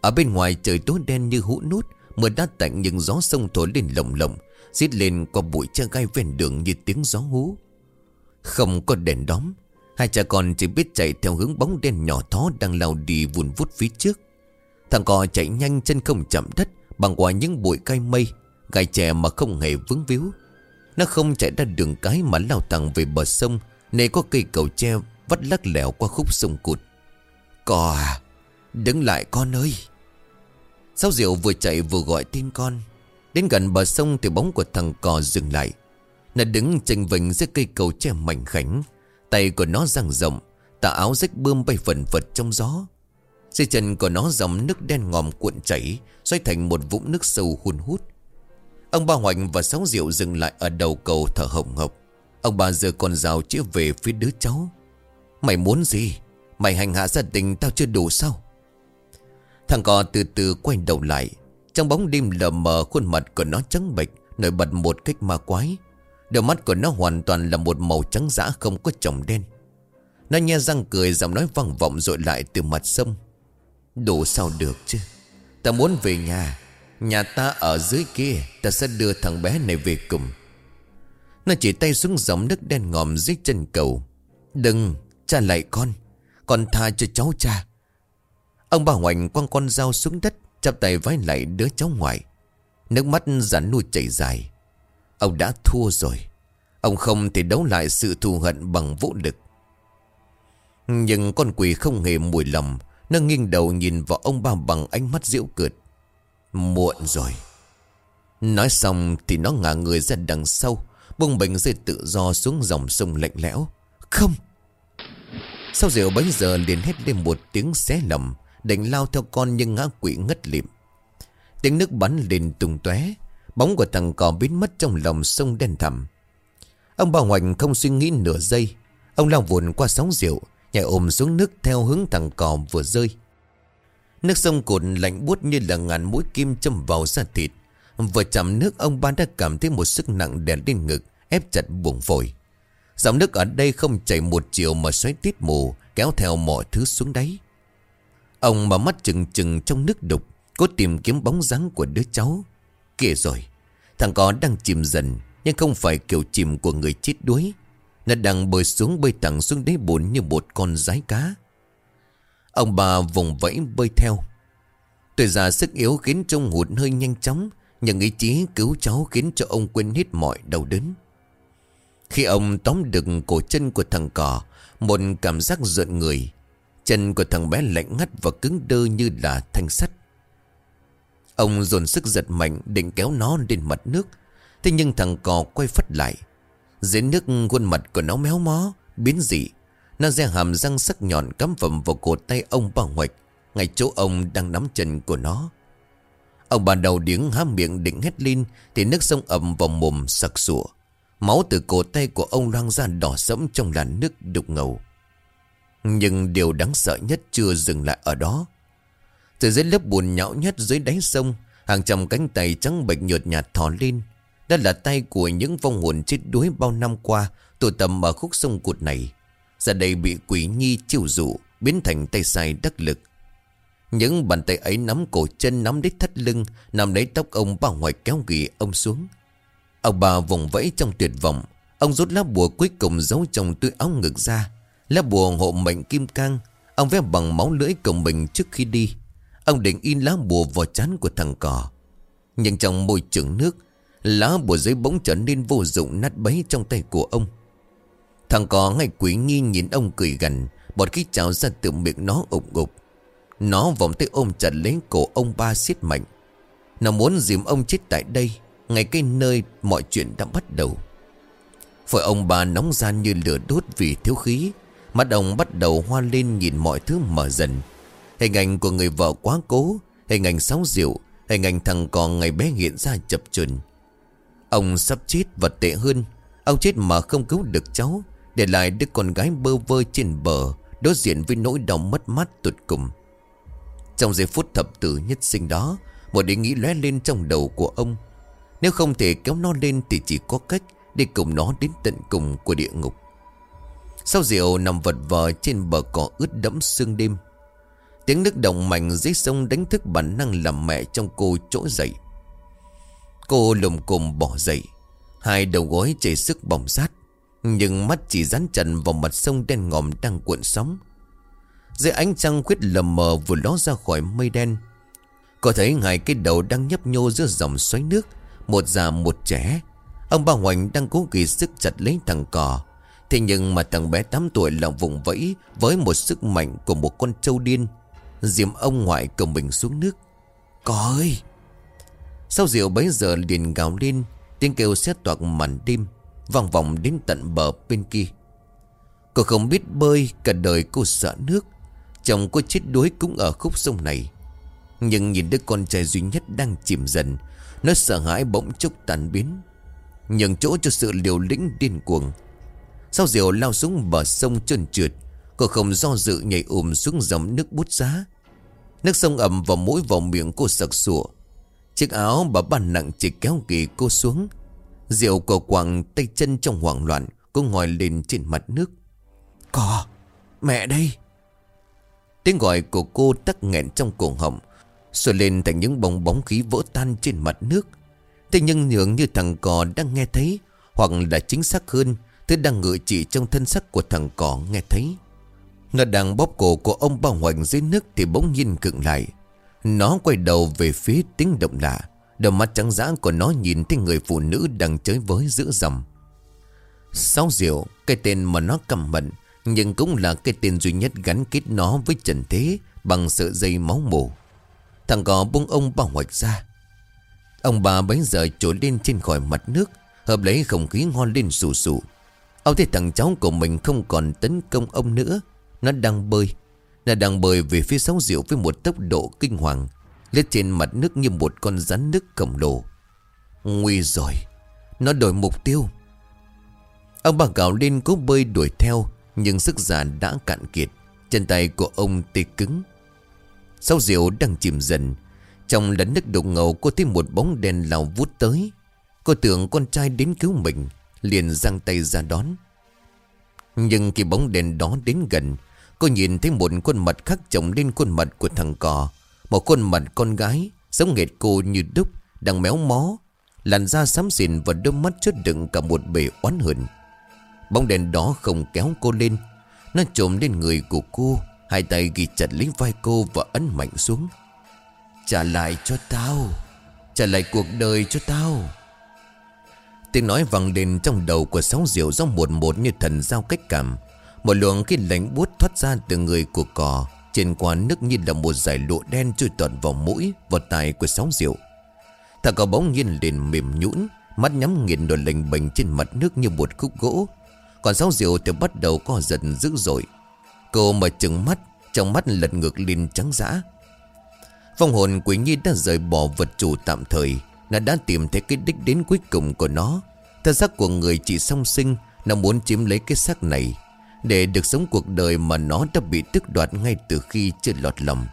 Ở bên ngoài trời tối đen như hũ nút, Mưa đã tạnh những gió sông thổi lên lồng lộng Xít lên qua bụi tre gai ven đường như tiếng gió hú. Không có đèn đóm Hai cha con chỉ biết chạy theo hướng bóng đen nhỏ thó đang lao đi vùn vút phía trước. Thằng cò chạy nhanh chân không chậm đất, Bằng qua những bụi cây mây, Gai chè mà không hề vướng víu. Nó không chạy ra đường cái mà lao thẳng về bờ sông Nơi có cây cầu tre vắt lắc lẻo qua khúc sông cụt. Cò à Đứng lại con ơi! Sáu Diệu vừa chạy vừa gọi tên con. Đến gần bờ sông thì bóng của thằng cò dừng lại. Nó đứng chênh vinh dưới cây cầu tre mảnh khảnh. Tay của nó dang rộng, Tà áo rách bươm bay phần phật trong gió. Dưới chân của nó dòng nước đen ngòm cuộn chảy, Xoay thành một vũng nước sâu hun hút. Ông ba Hoành và Sáu Diệu dừng lại ở đầu cầu thở hồng hộc Ông bà giờ con rào chĩa về phía đứa cháu. Mày muốn gì? Mày hành hạ gia đình tao chưa đủ sao? Thằng cò từ từ quay đầu lại. Trong bóng đêm lờ mờ, khuôn mặt của nó trắng bệch, Nổi bật một cách ma quái. Đôi mắt của nó hoàn toàn là một màu trắng dã không có tròng đen. Nó nhe răng cười, giọng nói vang vọng rồi lại từ mặt sông. Đủ sao được chứ? Ta muốn về nhà. Nhà ta ở dưới kia, Ta sẽ đưa thằng bé này về cùng. Nó chỉ tay xuống dòng nước đen ngòm dưới chân cầu. Đừng, Cha lại con. Con tha cho cháu cha. Ông bà Hoành quăng con dao xuống đất, Chắp tay vái lại đứa cháu ngoại. Nước mắt rắn nuôi chảy dài. Ông đã thua rồi. Ông không thể đấu lại sự thù hận bằng vũ lực. Nhưng con quỷ không hề mùi lòng, Nó nghiêng đầu nhìn vào ông ba bằng ánh mắt diễu cợt. Muộn rồi. Nói xong thì nó ngả người ra đằng sau Bông bệnh rơi tự do xuống dòng sông lạnh lẽo. Không! Sau rượu bấy giờ liền hét lên một tiếng xé lầm Đánh lao theo con nhưng ngã quỷ ngất lịm. Tiếng nước bắn lên tung tóe Bóng của thằng cò biến mất trong lòng sông đen thẳm. Ông bà Hoành không suy nghĩ nửa giây. Ông lao vụn qua sóng rượu, Nhảy ôm xuống nước theo hướng thằng cò vừa rơi. Nước sông cuộn lạnh buốt như là ngàn mũi kim châm vào da thịt. Vừa chạm nước, ông ba đã cảm thấy một sức nặng đè lên ngực, Ép chặt buồng phổi. Dòng nước ở đây không chảy một chiều mà xoáy tít mù, Kéo theo mọi thứ xuống đáy. Ông mà mắt chừng chừng trong nước đục, Cố tìm kiếm bóng dáng của đứa cháu. Kìa rồi. Thằng có đang chìm dần, Nhưng không phải kiểu chìm của người chết đuối. Nó đang bơi xuống bơi thẳng xuống đáy bồn như một con rái cá. Ông bà vùng vẫy bơi theo. Tuổi già sức yếu khiến trông hụt hơi nhanh chóng, Nhưng ý chí cứu cháu khiến cho ông quên hết mọi đau đớn. Khi ông tóm được cổ chân của thằng cò, Một cảm giác giận người. Chân của thằng bé lạnh ngắt và cứng đơ như là thanh sắt. Ông dồn sức giật mạnh định kéo nó lên mặt nước. Thế nhưng thằng cò quay phất lại. Dưới nước khuôn mặt của nó méo mó Biến dị. Nó ra hàm răng sắc nhọn cắm phẩm vào cổ tay ông bà hoạch Ngay chỗ ông đang nắm chân của nó. Ông bà đầu điếng há miệng định hét lên Thì nước sông ẩm vào mồm sặc sủa, Máu từ cổ tay của ông loang ra đỏ sẫm trong làn nước đục ngầu. Nhưng điều đáng sợ nhất chưa dừng lại ở đó từ dưới lớp bùn nhão nhất dưới đáy sông, Hàng trăm cánh tay trắng bệch nhợt nhạt thò lên. Đó là tay của những vong hồn chết đuối bao năm qua, Tụ tập ở khúc sông cụt này. Giờ đây bị quỷ nhi chiêu dụ, Biến thành tay sai đắc lực. Những bàn tay ấy nắm cổ chân, Nắm đít thắt lưng Nằm lấy tóc ông bao ngoài kéo ghì ông xuống. Ông bà vùng vẫy trong tuyệt vọng. Ông rút lá bùa cuối cùng giấu trong túi áo ngực ra. Lá bùa hộ mệnh kim cang. Ông vẽ bằng máu lưỡi cổng mình trước khi đi. Ông định in lá bùa vào chán của thằng cò. Nhưng trong môi trường nước, Lá bùa giấy bỗng trở nên vô dụng nát bấy trong tay của ông. Thằng cò ngay quỷ nghi nhìn ông cười gần Bọt khí trào ra từ miệng nó ục ục. Nó vòng tay ôm chặt lấy cổ ông ba siết mạnh. Nó muốn dìm ông chết tại đây, Ngay cái nơi mọi chuyện đã bắt đầu. Phổi ông bà nóng gian như lửa đốt vì thiếu khí, Mắt ông bắt đầu hoa lên nhìn mọi thứ mở dần. Hình ảnh của người vợ quá cố Hình ảnh sáu diệu, Hình ảnh thằng con ngày bé hiện ra chập chừng Ông sắp chết và tệ hơn Ông chết mà không cứu được cháu Để lại đứa con gái bơ vơ trên bờ Đối diện với nỗi đau mất mát tụt cùng. Trong giây phút thập tử nhất sinh đó Một ý nghĩ lóe lên trong đầu của ông. Nếu không thể kéo nó lên Thì chỉ có cách Để cùng nó đến tận cùng của địa ngục. Sau rượu nằm vật vờ trên bờ cỏ ướt đẫm sương đêm Tiếng nước động mạnh dưới sông đánh thức bản năng làm mẹ trong cô chỗ dậy. Cô lùm cùm bỏ dậy. Hai đầu gối chảy sức bỏng sát. Nhưng mắt chỉ dán chặt vào mặt sông đen ngòm đang cuộn sóng. Dưới ánh trăng khuyết lầm mờ vừa ló ra khỏi mây đen. Cô thấy hai cái đầu đang nhấp nhô giữa dòng xoáy nước. Một già một trẻ. Ông bà Hoành đang cố ghi sức chặt lấy thằng cò. Thế nhưng mà thằng bé 8 tuổi là vùng vẫy với một sức mạnh của một con trâu điên Diệm ông ngoại cầm mình xuống nước. Có ơi! Sau rượu bấy giờ liền gào lên, Tiếng kêu xét toạc màn đêm Vòng vòng đến tận bờ bên kia. Cô không biết bơi Cả đời cô sợ nước, Chồng cô chết đuối cũng ở khúc sông này. Nhưng nhìn đứa con trai duy nhất đang chìm dần, Nó sợ hãi bỗng chốc tàn biến. Nhường chỗ cho sự liều lĩnh điên cuồng. Sau diều lao xuống bờ sông trơn trượt Cô không do dự nhảy ùm xuống dòng nước bút giá. Nước sông ẩm vào mũi vào miệng cô sặc sụa. Chiếc áo bà bàn nặng chỉ kéo kỳ cô xuống. Rượu cổ quàng tay chân trong hoảng loạn, Cô ngồi lên trên mặt nước. Cò Mẹ đây. Tiếng gọi của cô tắc nghẹn trong cổ họng, Rồi lên thành những bóng bóng khí vỡ tan trên mặt nước. Thế nhưng nhường như thằng cò đang nghe thấy, Hoặc là chính xác hơn, Thứ đang ngự trị trong thân sắc của thằng cò nghe thấy nó đang bóp cổ của ông bao hoành dưới nước Thì bỗng nhiên cựng lại. Nó quay đầu về phía tiếng động lạ. Đôi mắt trắng dã của nó nhìn thấy người phụ nữ đang chơi với giữa dầm Sáu diệu Cái tên mà nó cầm mận, Nhưng cũng là cái tên duy nhất gắn kết nó với trần thế Bằng sợi dây máu mù Thằng gò buông ông bảo hoạch ra. Ông bà bấy giờ trồi lên trên khỏi mặt nước, Hợp lấy không khí ngon lên sù sù Ông thấy thằng cháu của mình không còn tấn công ông nữa nó đang bơi. Nó đang bơi về phía sáu diệu với một tốc độ kinh hoàng Lết trên mặt nước như một con rắn nước khổng lồ. Nguy rồi. Nó đổi mục tiêu. Ông bà gạo lên cố bơi đuổi theo, Nhưng sức già đã cạn kiệt. Chân tay của ông tê cứng. Sau rượu đang chìm dần. Trong lẫn nước đục ngầu, Cô thấy một bóng đèn lao vút tới. Cô tưởng con trai đến cứu mình, Liền giang tay ra đón. Nhưng khi bóng đèn đó đến gần Cô nhìn thấy một khuôn mặt khác chồng lên khuôn mặt của thằng cò. Một khuôn mặt con gái, Giống nghệt cô như đúc, Đang méo mó, Làn da xám xịn và đôi mắt chứa đựng cả một bể oán hận. Bóng đèn đó không kéo cô lên. Nó trộm lên người của cô, Hai tay ghi chặt lấy vai cô và ấn mạnh xuống. Trả lại cho tao, Trả lại cuộc đời cho tao. Tiếng nói vang lên trong đầu của sáu diệu do một một như thần giao cách cảm. Một luồng khi lạnh buốt thoát ra từ người của cò Trên quán nước như là một dải lụa đen trôi toàn vào mũi, Vào tai của sáu rượu. Thằng cỏ bỗng nhiên liền mềm nhũn, Mắt nhắm nghiền đồ lệnh bệnh trên mặt nước như một khúc gỗ. Còn sáu rượu thì bắt đầu co giật dữ dội. Cô mở trừng mắt, Trong mắt lật ngược lên trắng dã. Phong hồn Quỷ Nhi đã rời bỏ vật chủ tạm thời. Nó đã tìm thấy cái đích đến cuối cùng của nó. Thân xác của người chỉ song sinh, Nó muốn chiếm lấy cái xác này. Để được sống cuộc đời mà nó đã bị tức đoạt ngay từ khi chưa lọt lòng.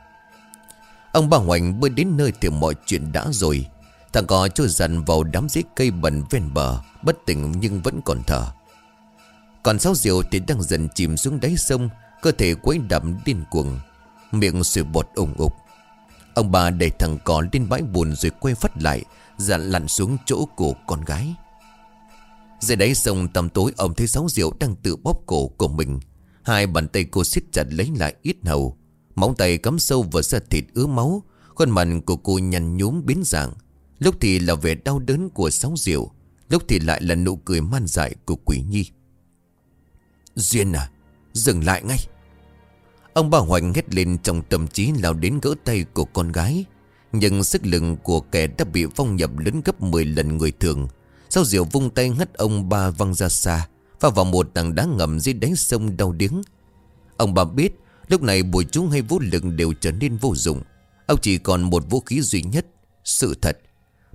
Ông bà Hoành bơi đến nơi thì mọi chuyện đã rồi. Thằng cò trôi dần vào đám rễ cây bẩn ven bờ, Bất tỉnh nhưng vẫn còn thở. Còn sáu diều thì đang dần chìm xuống đáy sông, Cơ thể quấy đậm điên cuồng, Miệng sủi bọt ủng ục. Ông bà đẩy thằng cò lên bãi bùn rồi quay phát lại, Dặn lặn xuống chỗ của con gái. Dưới đáy sông tầm tối ông thấy sáu diệu đang tự bóp cổ của mình. Hai bàn tay cô siết chặt lấy lại ít hầu. Móng tay cắm sâu vào da thịt ứa máu, Khuôn mặt của cô nhăn nhúm biến dạng. Lúc thì là vẻ đau đớn của sáu diệu, Lúc thì lại là nụ cười man dại của quỷ nhi. Duyên à Dừng lại ngay. Ông bà Hoành hét lên trong tâm trí lao đến gỡ tay của con gái, Nhưng sức lực của kẻ đã bị phong nhập lớn gấp 10 lần người thường. Sau diều vung tay ngất ông ba văng ra xa Và vào một tảng đá ngầm dưới đáy sông đau điếng. Ông bà biết, Lúc này bùi chú hay vũ lực đều trở nên vô dụng. Ông chỉ còn một vũ khí duy nhất, Sự thật.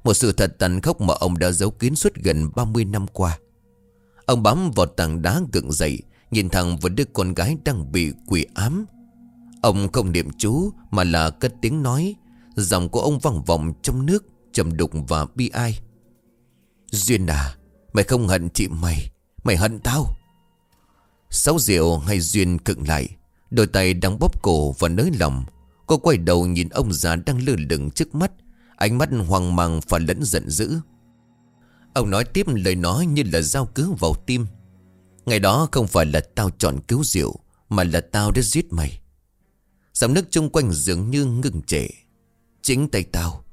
Một sự thật tàn khốc mà ông đã giấu kín suốt gần 30 năm qua. Ông bám vào tảng đá gượng dậy, Nhìn thẳng vào đứa con gái đang bị quỷ ám. Ông không niệm chú, Mà là cất tiếng nói. Giọng của ông vang vọng trong nước, trầm đục và bi ai. Duyên à Mày không hận chị mày Mày hận tao. Sáu rượu hay Duyên cựng lại, Đôi tay đang bóp cổ và nới lòng Cô quay đầu nhìn ông già đang lơ lửng trước mắt, Ánh mắt hoang mang và lẫn giận dữ. Ông nói tiếp lời nói như là dao cứu vào tim. Ngày đó không phải là tao chọn cứu rượu Mà là tao đã giết mày. Giọng nước chung quanh dường như ngừng trệ. Chính tay tao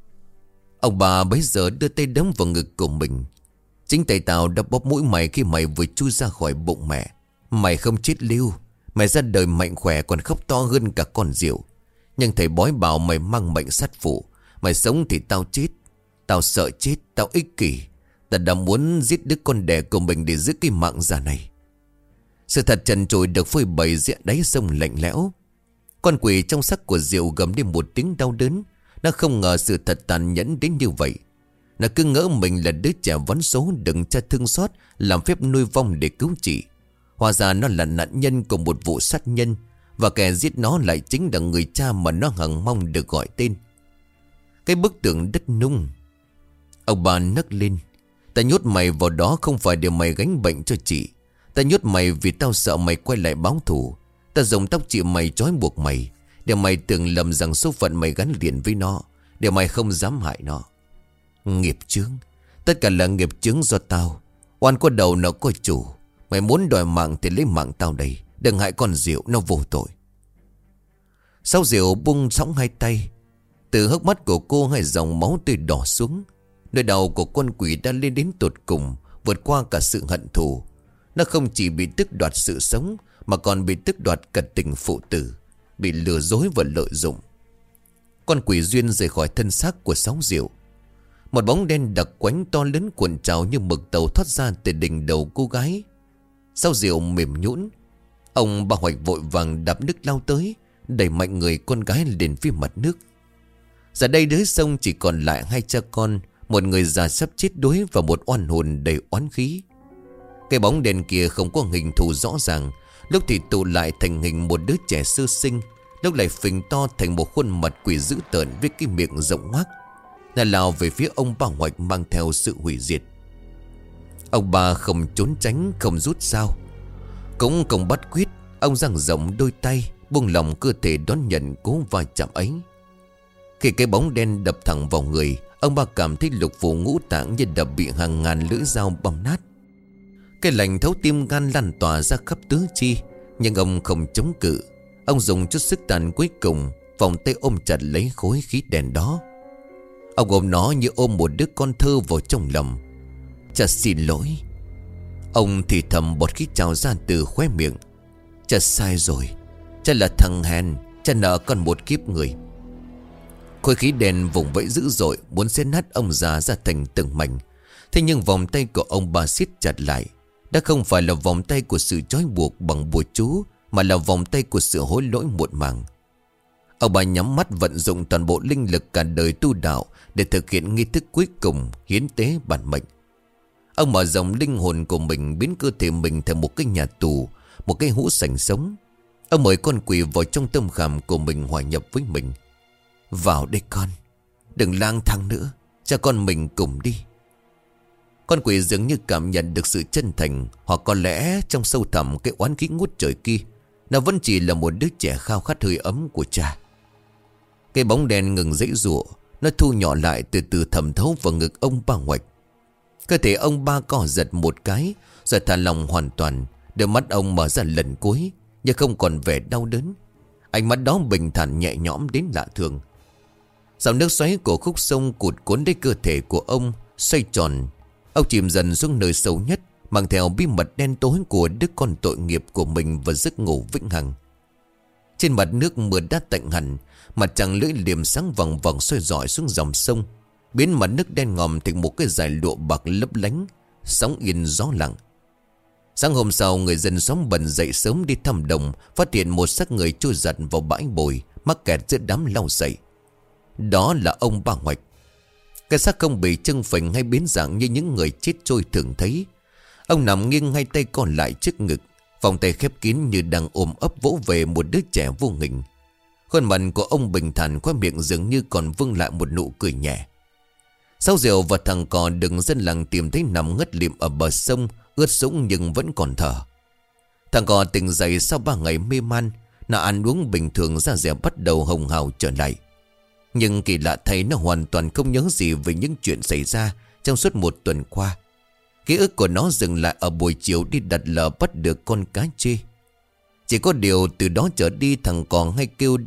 Ông bà bấy giờ đưa tay đấm vào ngực của mình. Chính tay tao đã bóp mũi mày khi mày vừa chui ra khỏi bụng mẹ. Mày không chết lưu Mày ra đời mạnh khỏe còn khóc to hơn cả con rượu. Nhưng thầy bói bảo mày mang mệnh sát phụ Mày sống thì tao chết. Tao sợ chết, tao ích kỷ. Ta đã muốn giết đứa con đẻ của mình để giữ cái mạng già này. Sự thật trần trụi được phơi bày diện đáy sông lạnh lẽo. Con quỷ trong sắc của Diệu gầm đi một tiếng đau đớn nó không ngờ sự thật tàn nhẫn đến như vậy. Nó cứ ngỡ mình là đứa trẻ vắn số Đừng cha thương xót, Làm phép nuôi vong để cứu chị. Hóa ra nó là nạn nhân của một vụ sát nhân, Và kẻ giết nó lại chính là người cha mà nó hằng mong được gọi tên. Cái bức tượng đất nung. Ông bà nấc lên. Ta nhốt mày vào đó không phải để mày gánh bệnh cho chị. Ta nhốt mày vì tao sợ mày quay lại báo thù. Ta dùng tóc chị mày trói buộc mày. Để mày tưởng lầm rằng số phận mày gắn liền với nó Để mày không dám hại nó. Nghiệp chướng, Tất cả là nghiệp chướng do tao. Oan có đầu nó có chủ. Mày muốn đòi mạng thì lấy mạng tao đây, Đừng hại con rượu, nó vô tội. Sau rượu bung sóng hai tay, Từ hốc mắt của cô hai dòng máu tươi đỏ xuống. Nơi đầu của con quỷ đã lên đến tột cùng, Vượt qua cả sự hận thù. Nó không chỉ bị tức đoạt sự sống, Mà còn bị tức đoạt cả tình phụ tử. Bị lừa dối và lợi dụng. Con quỷ duyên rời khỏi thân xác của sáu diệu. Một bóng đen đặc quánh to lớn cuộn trào như mực tàu thoát ra từ đỉnh đầu cô gái. Sáu diệu mềm nhũn. Ông bà hoạch vội vàng đạp nước lao tới, Đẩy mạnh người con gái lên phía mặt nước. Giờ đây dưới sông chỉ còn lại hai cha con, Một người già sắp chết đuối Và một oan hồn đầy oán khí. Cái bóng đèn kia không có hình thù rõ ràng Lúc thì tụ lại thành hình một đứa trẻ sơ sinh, Lúc lại phình to thành một khuôn mặt quỷ dữ tợn Với cái miệng rộng ngoác. Là lao về phía ông bà hoạch mang theo sự hủy diệt. Ông bà không trốn tránh, Không rút sao Cũng không bắt quyết, Ông giang rộng đôi tay, Buông lòng cơ thể đón nhận cố va chạm ấy. Khi cái bóng đen đập thẳng vào người, Ông ba cảm thấy lục phủ ngũ tạng như đập bị hàng ngàn lưỡi dao băm nát. Cái lạnh thấu tim gan lan tỏa ra khắp tứ chi. Nhưng ông không chống cự. Ông dùng chút sức tàn cuối cùng, Vòng tay ôm chặt lấy khối khí đèn đó. Ông ôm nó như ôm một đứa con thơ vào trong lòng. Cha xin lỗi. Ông thì thầm bọt khí trào ra từ khóe miệng. Cha sai rồi. Cha là thằng hèn. Cha nợ con một kiếp người. Khối khí đèn vùng vẫy dữ dội, Muốn xé nát ông già ra thành từng mảnh. Thế nhưng vòng tay của ông bà siết chặt lại. Đã không phải là vòng tay của sự trói buộc bằng bùa chú, Mà là vòng tay của sự hối lỗi muộn màng. Ông bà nhắm mắt vận dụng toàn bộ linh lực cả đời tu đạo Để thực hiện nghi thức cuối cùng, hiến tế bản mệnh. Ông mở rộng linh hồn của mình biến cơ thể mình thành một cái nhà tù, Một cái hũ sành sống. Ông mời con quỷ vào trong tâm khảm của mình hòa nhập với mình. Vào đây con, Đừng lang thang nữa Cha con mình cùng đi. Con quỷ dường như cảm nhận được sự chân thành, Hoặc có lẽ trong sâu thẳm cái oán khí ngút trời kia, Nó vẫn chỉ là một đứa trẻ khao khát hơi ấm của cha. Cái bóng đèn ngừng dãy rụa Nó thu nhỏ lại từ từ thầm thấu vào ngực ông ba ngoạch. Cơ thể ông ba cỏ giật một cái, Rồi thả lòng hoàn toàn Đôi mắt ông mở ra lần cuối, Nhưng không còn vẻ đau đớn. Ánh mắt đó bình thản nhẹ nhõm đến lạ thường. Dòng nước xoáy của khúc sông cụt cuốn đến cơ thể của ông, Xoay tròn Ông chìm dần xuống nơi sâu nhất, Mang theo bí mật đen tối của đứa con tội nghiệp của mình Và giấc ngủ vĩnh hằng. Trên mặt nước mưa đã tạnh hẳn, Mặt trăng lưỡi liềm sáng vòng vòng soi dọi xuống dòng sông. Biến mặt nước đen ngòm thành một cái dài lụa bạc lấp lánh, Sóng yên gió lặng. Sáng hôm sau, người dân xóm bần dậy sớm đi thăm đồng, Phát hiện một xác người trôi giặt vào bãi bồi, Mắc kẹt giữa đám lau dậy. Đó là ông bà hoạch. Cái xác không bị chân phình hay biến dạng như những người chết trôi thường thấy. Ông nằm nghiêng hai tay còn lại trước ngực, Vòng tay khép kín như đang ôm ấp vỗ về một đứa trẻ vô hình. Khuôn mặt của ông bình thản qua miệng dường như còn vương lại một nụ cười nhẹ. Sau rượu và thằng cò đừng dân làng tìm thấy nằm ngất liệm ở bờ sông, Ướt sũng nhưng vẫn còn thở. Thằng cò tỉnh dậy sau ba ngày mê man Nó ăn uống bình thường ra rẻ bắt đầu hồng hào trở lại. Nhưng kỳ lạ thấy nó hoàn toàn không nhớ gì về những chuyện xảy ra Trong suốt một tuần qua Ký ức của nó dừng lại ở buổi chiều đi đặt lờ bắt được con cá chê Chỉ có điều từ đó trở đi thằng còn hay kêu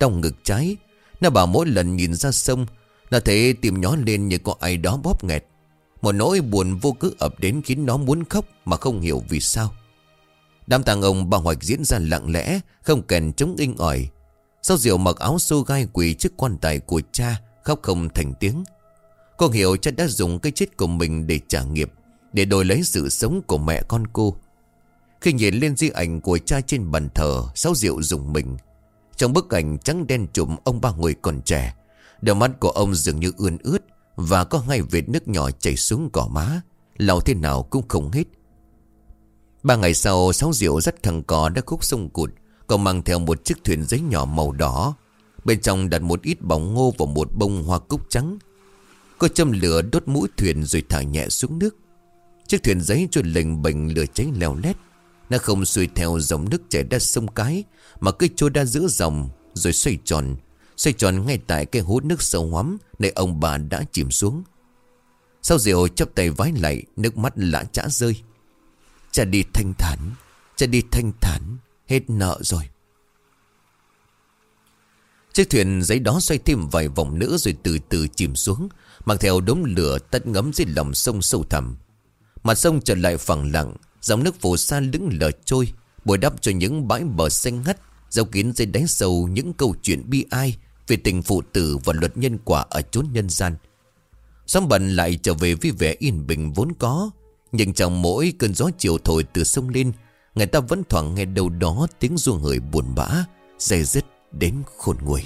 đau ngực trái Nó bảo mỗi lần nhìn ra sông Nó thấy tìm nhó lên như có ai đó bóp nghẹt một nỗi buồn vô cớ ập đến khiến nó muốn khóc mà không hiểu vì sao. Đám tang ông bà hoạch diễn ra lặng lẽ, không kèn chống inh ỏi. Sau diệu mặc áo xô gai quỳ trước quan tài của cha, khóc không thành tiếng. Cô hiểu cha đã dùng cái chết của mình để trả nghiệp, để đổi lấy sự sống của mẹ con cô. Khi nhìn lên di ảnh của cha trên bàn thờ, sáu diệu dùng mình. Trong bức ảnh trắng đen trụm ông ba người còn trẻ, đôi mắt của ông dường như ươn ướt, và có hai vệt nước nhỏ chảy xuống cỏ má lâu thế nào cũng không hết Ba ngày sau Sáu diệu dắt thằng cò đã khúc sông cụt còn mang theo một chiếc thuyền giấy nhỏ màu đỏ. Bên trong đặt một ít bóng ngô Và một bông hoa cúc trắng. Cô châm lửa đốt mũi thuyền Rồi thả nhẹ xuống nước. Chiếc thuyền giấy trôi lệnh bệnh lửa cháy leo lét. Nó không xuôi theo dòng nước chảy ra sông cái, Mà cứ trôi ra giữa dòng, Rồi xoay tròn. Xoay tròn ngay tại cái hố nước sâu hoắm Nơi ông bà đã chìm xuống. Sau rượu chấp tay vái lại, Nước mắt lã chã rơi. Cha đi thanh thản, Cha đi thanh thản. Hết nợ rồi. Chiếc thuyền giấy đó xoay thêm vài vòng nữa rồi từ từ chìm xuống Mang theo đống lửa tắt ngấm dưới lòng sông sâu thẳm. Mặt sông trở lại phẳng lặng, Dòng nước phù sa lững lờ trôi, Bồi đắp cho những bãi bờ xanh ngắt, Giấu kín dưới đáy sâu những câu chuyện bi ai Về tình phụ tử và luật nhân quả ở chốn nhân gian. Sóng bận lại trở về với vẻ yên bình vốn có, Nhưng trong mỗi cơn gió chiều thổi từ sông lên Người ta vẫn thoảng nghe đâu đó tiếng ru hời buồn bã Dày dứt đến khôn nguôi.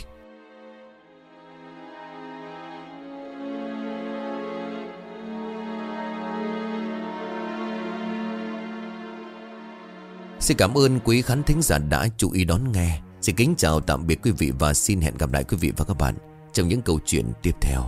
Xin cảm ơn quý khán thính giả đã chú ý đón nghe. Xin kính chào tạm biệt quý vị và xin hẹn gặp lại quý vị và các bạn Trong những câu chuyện tiếp theo.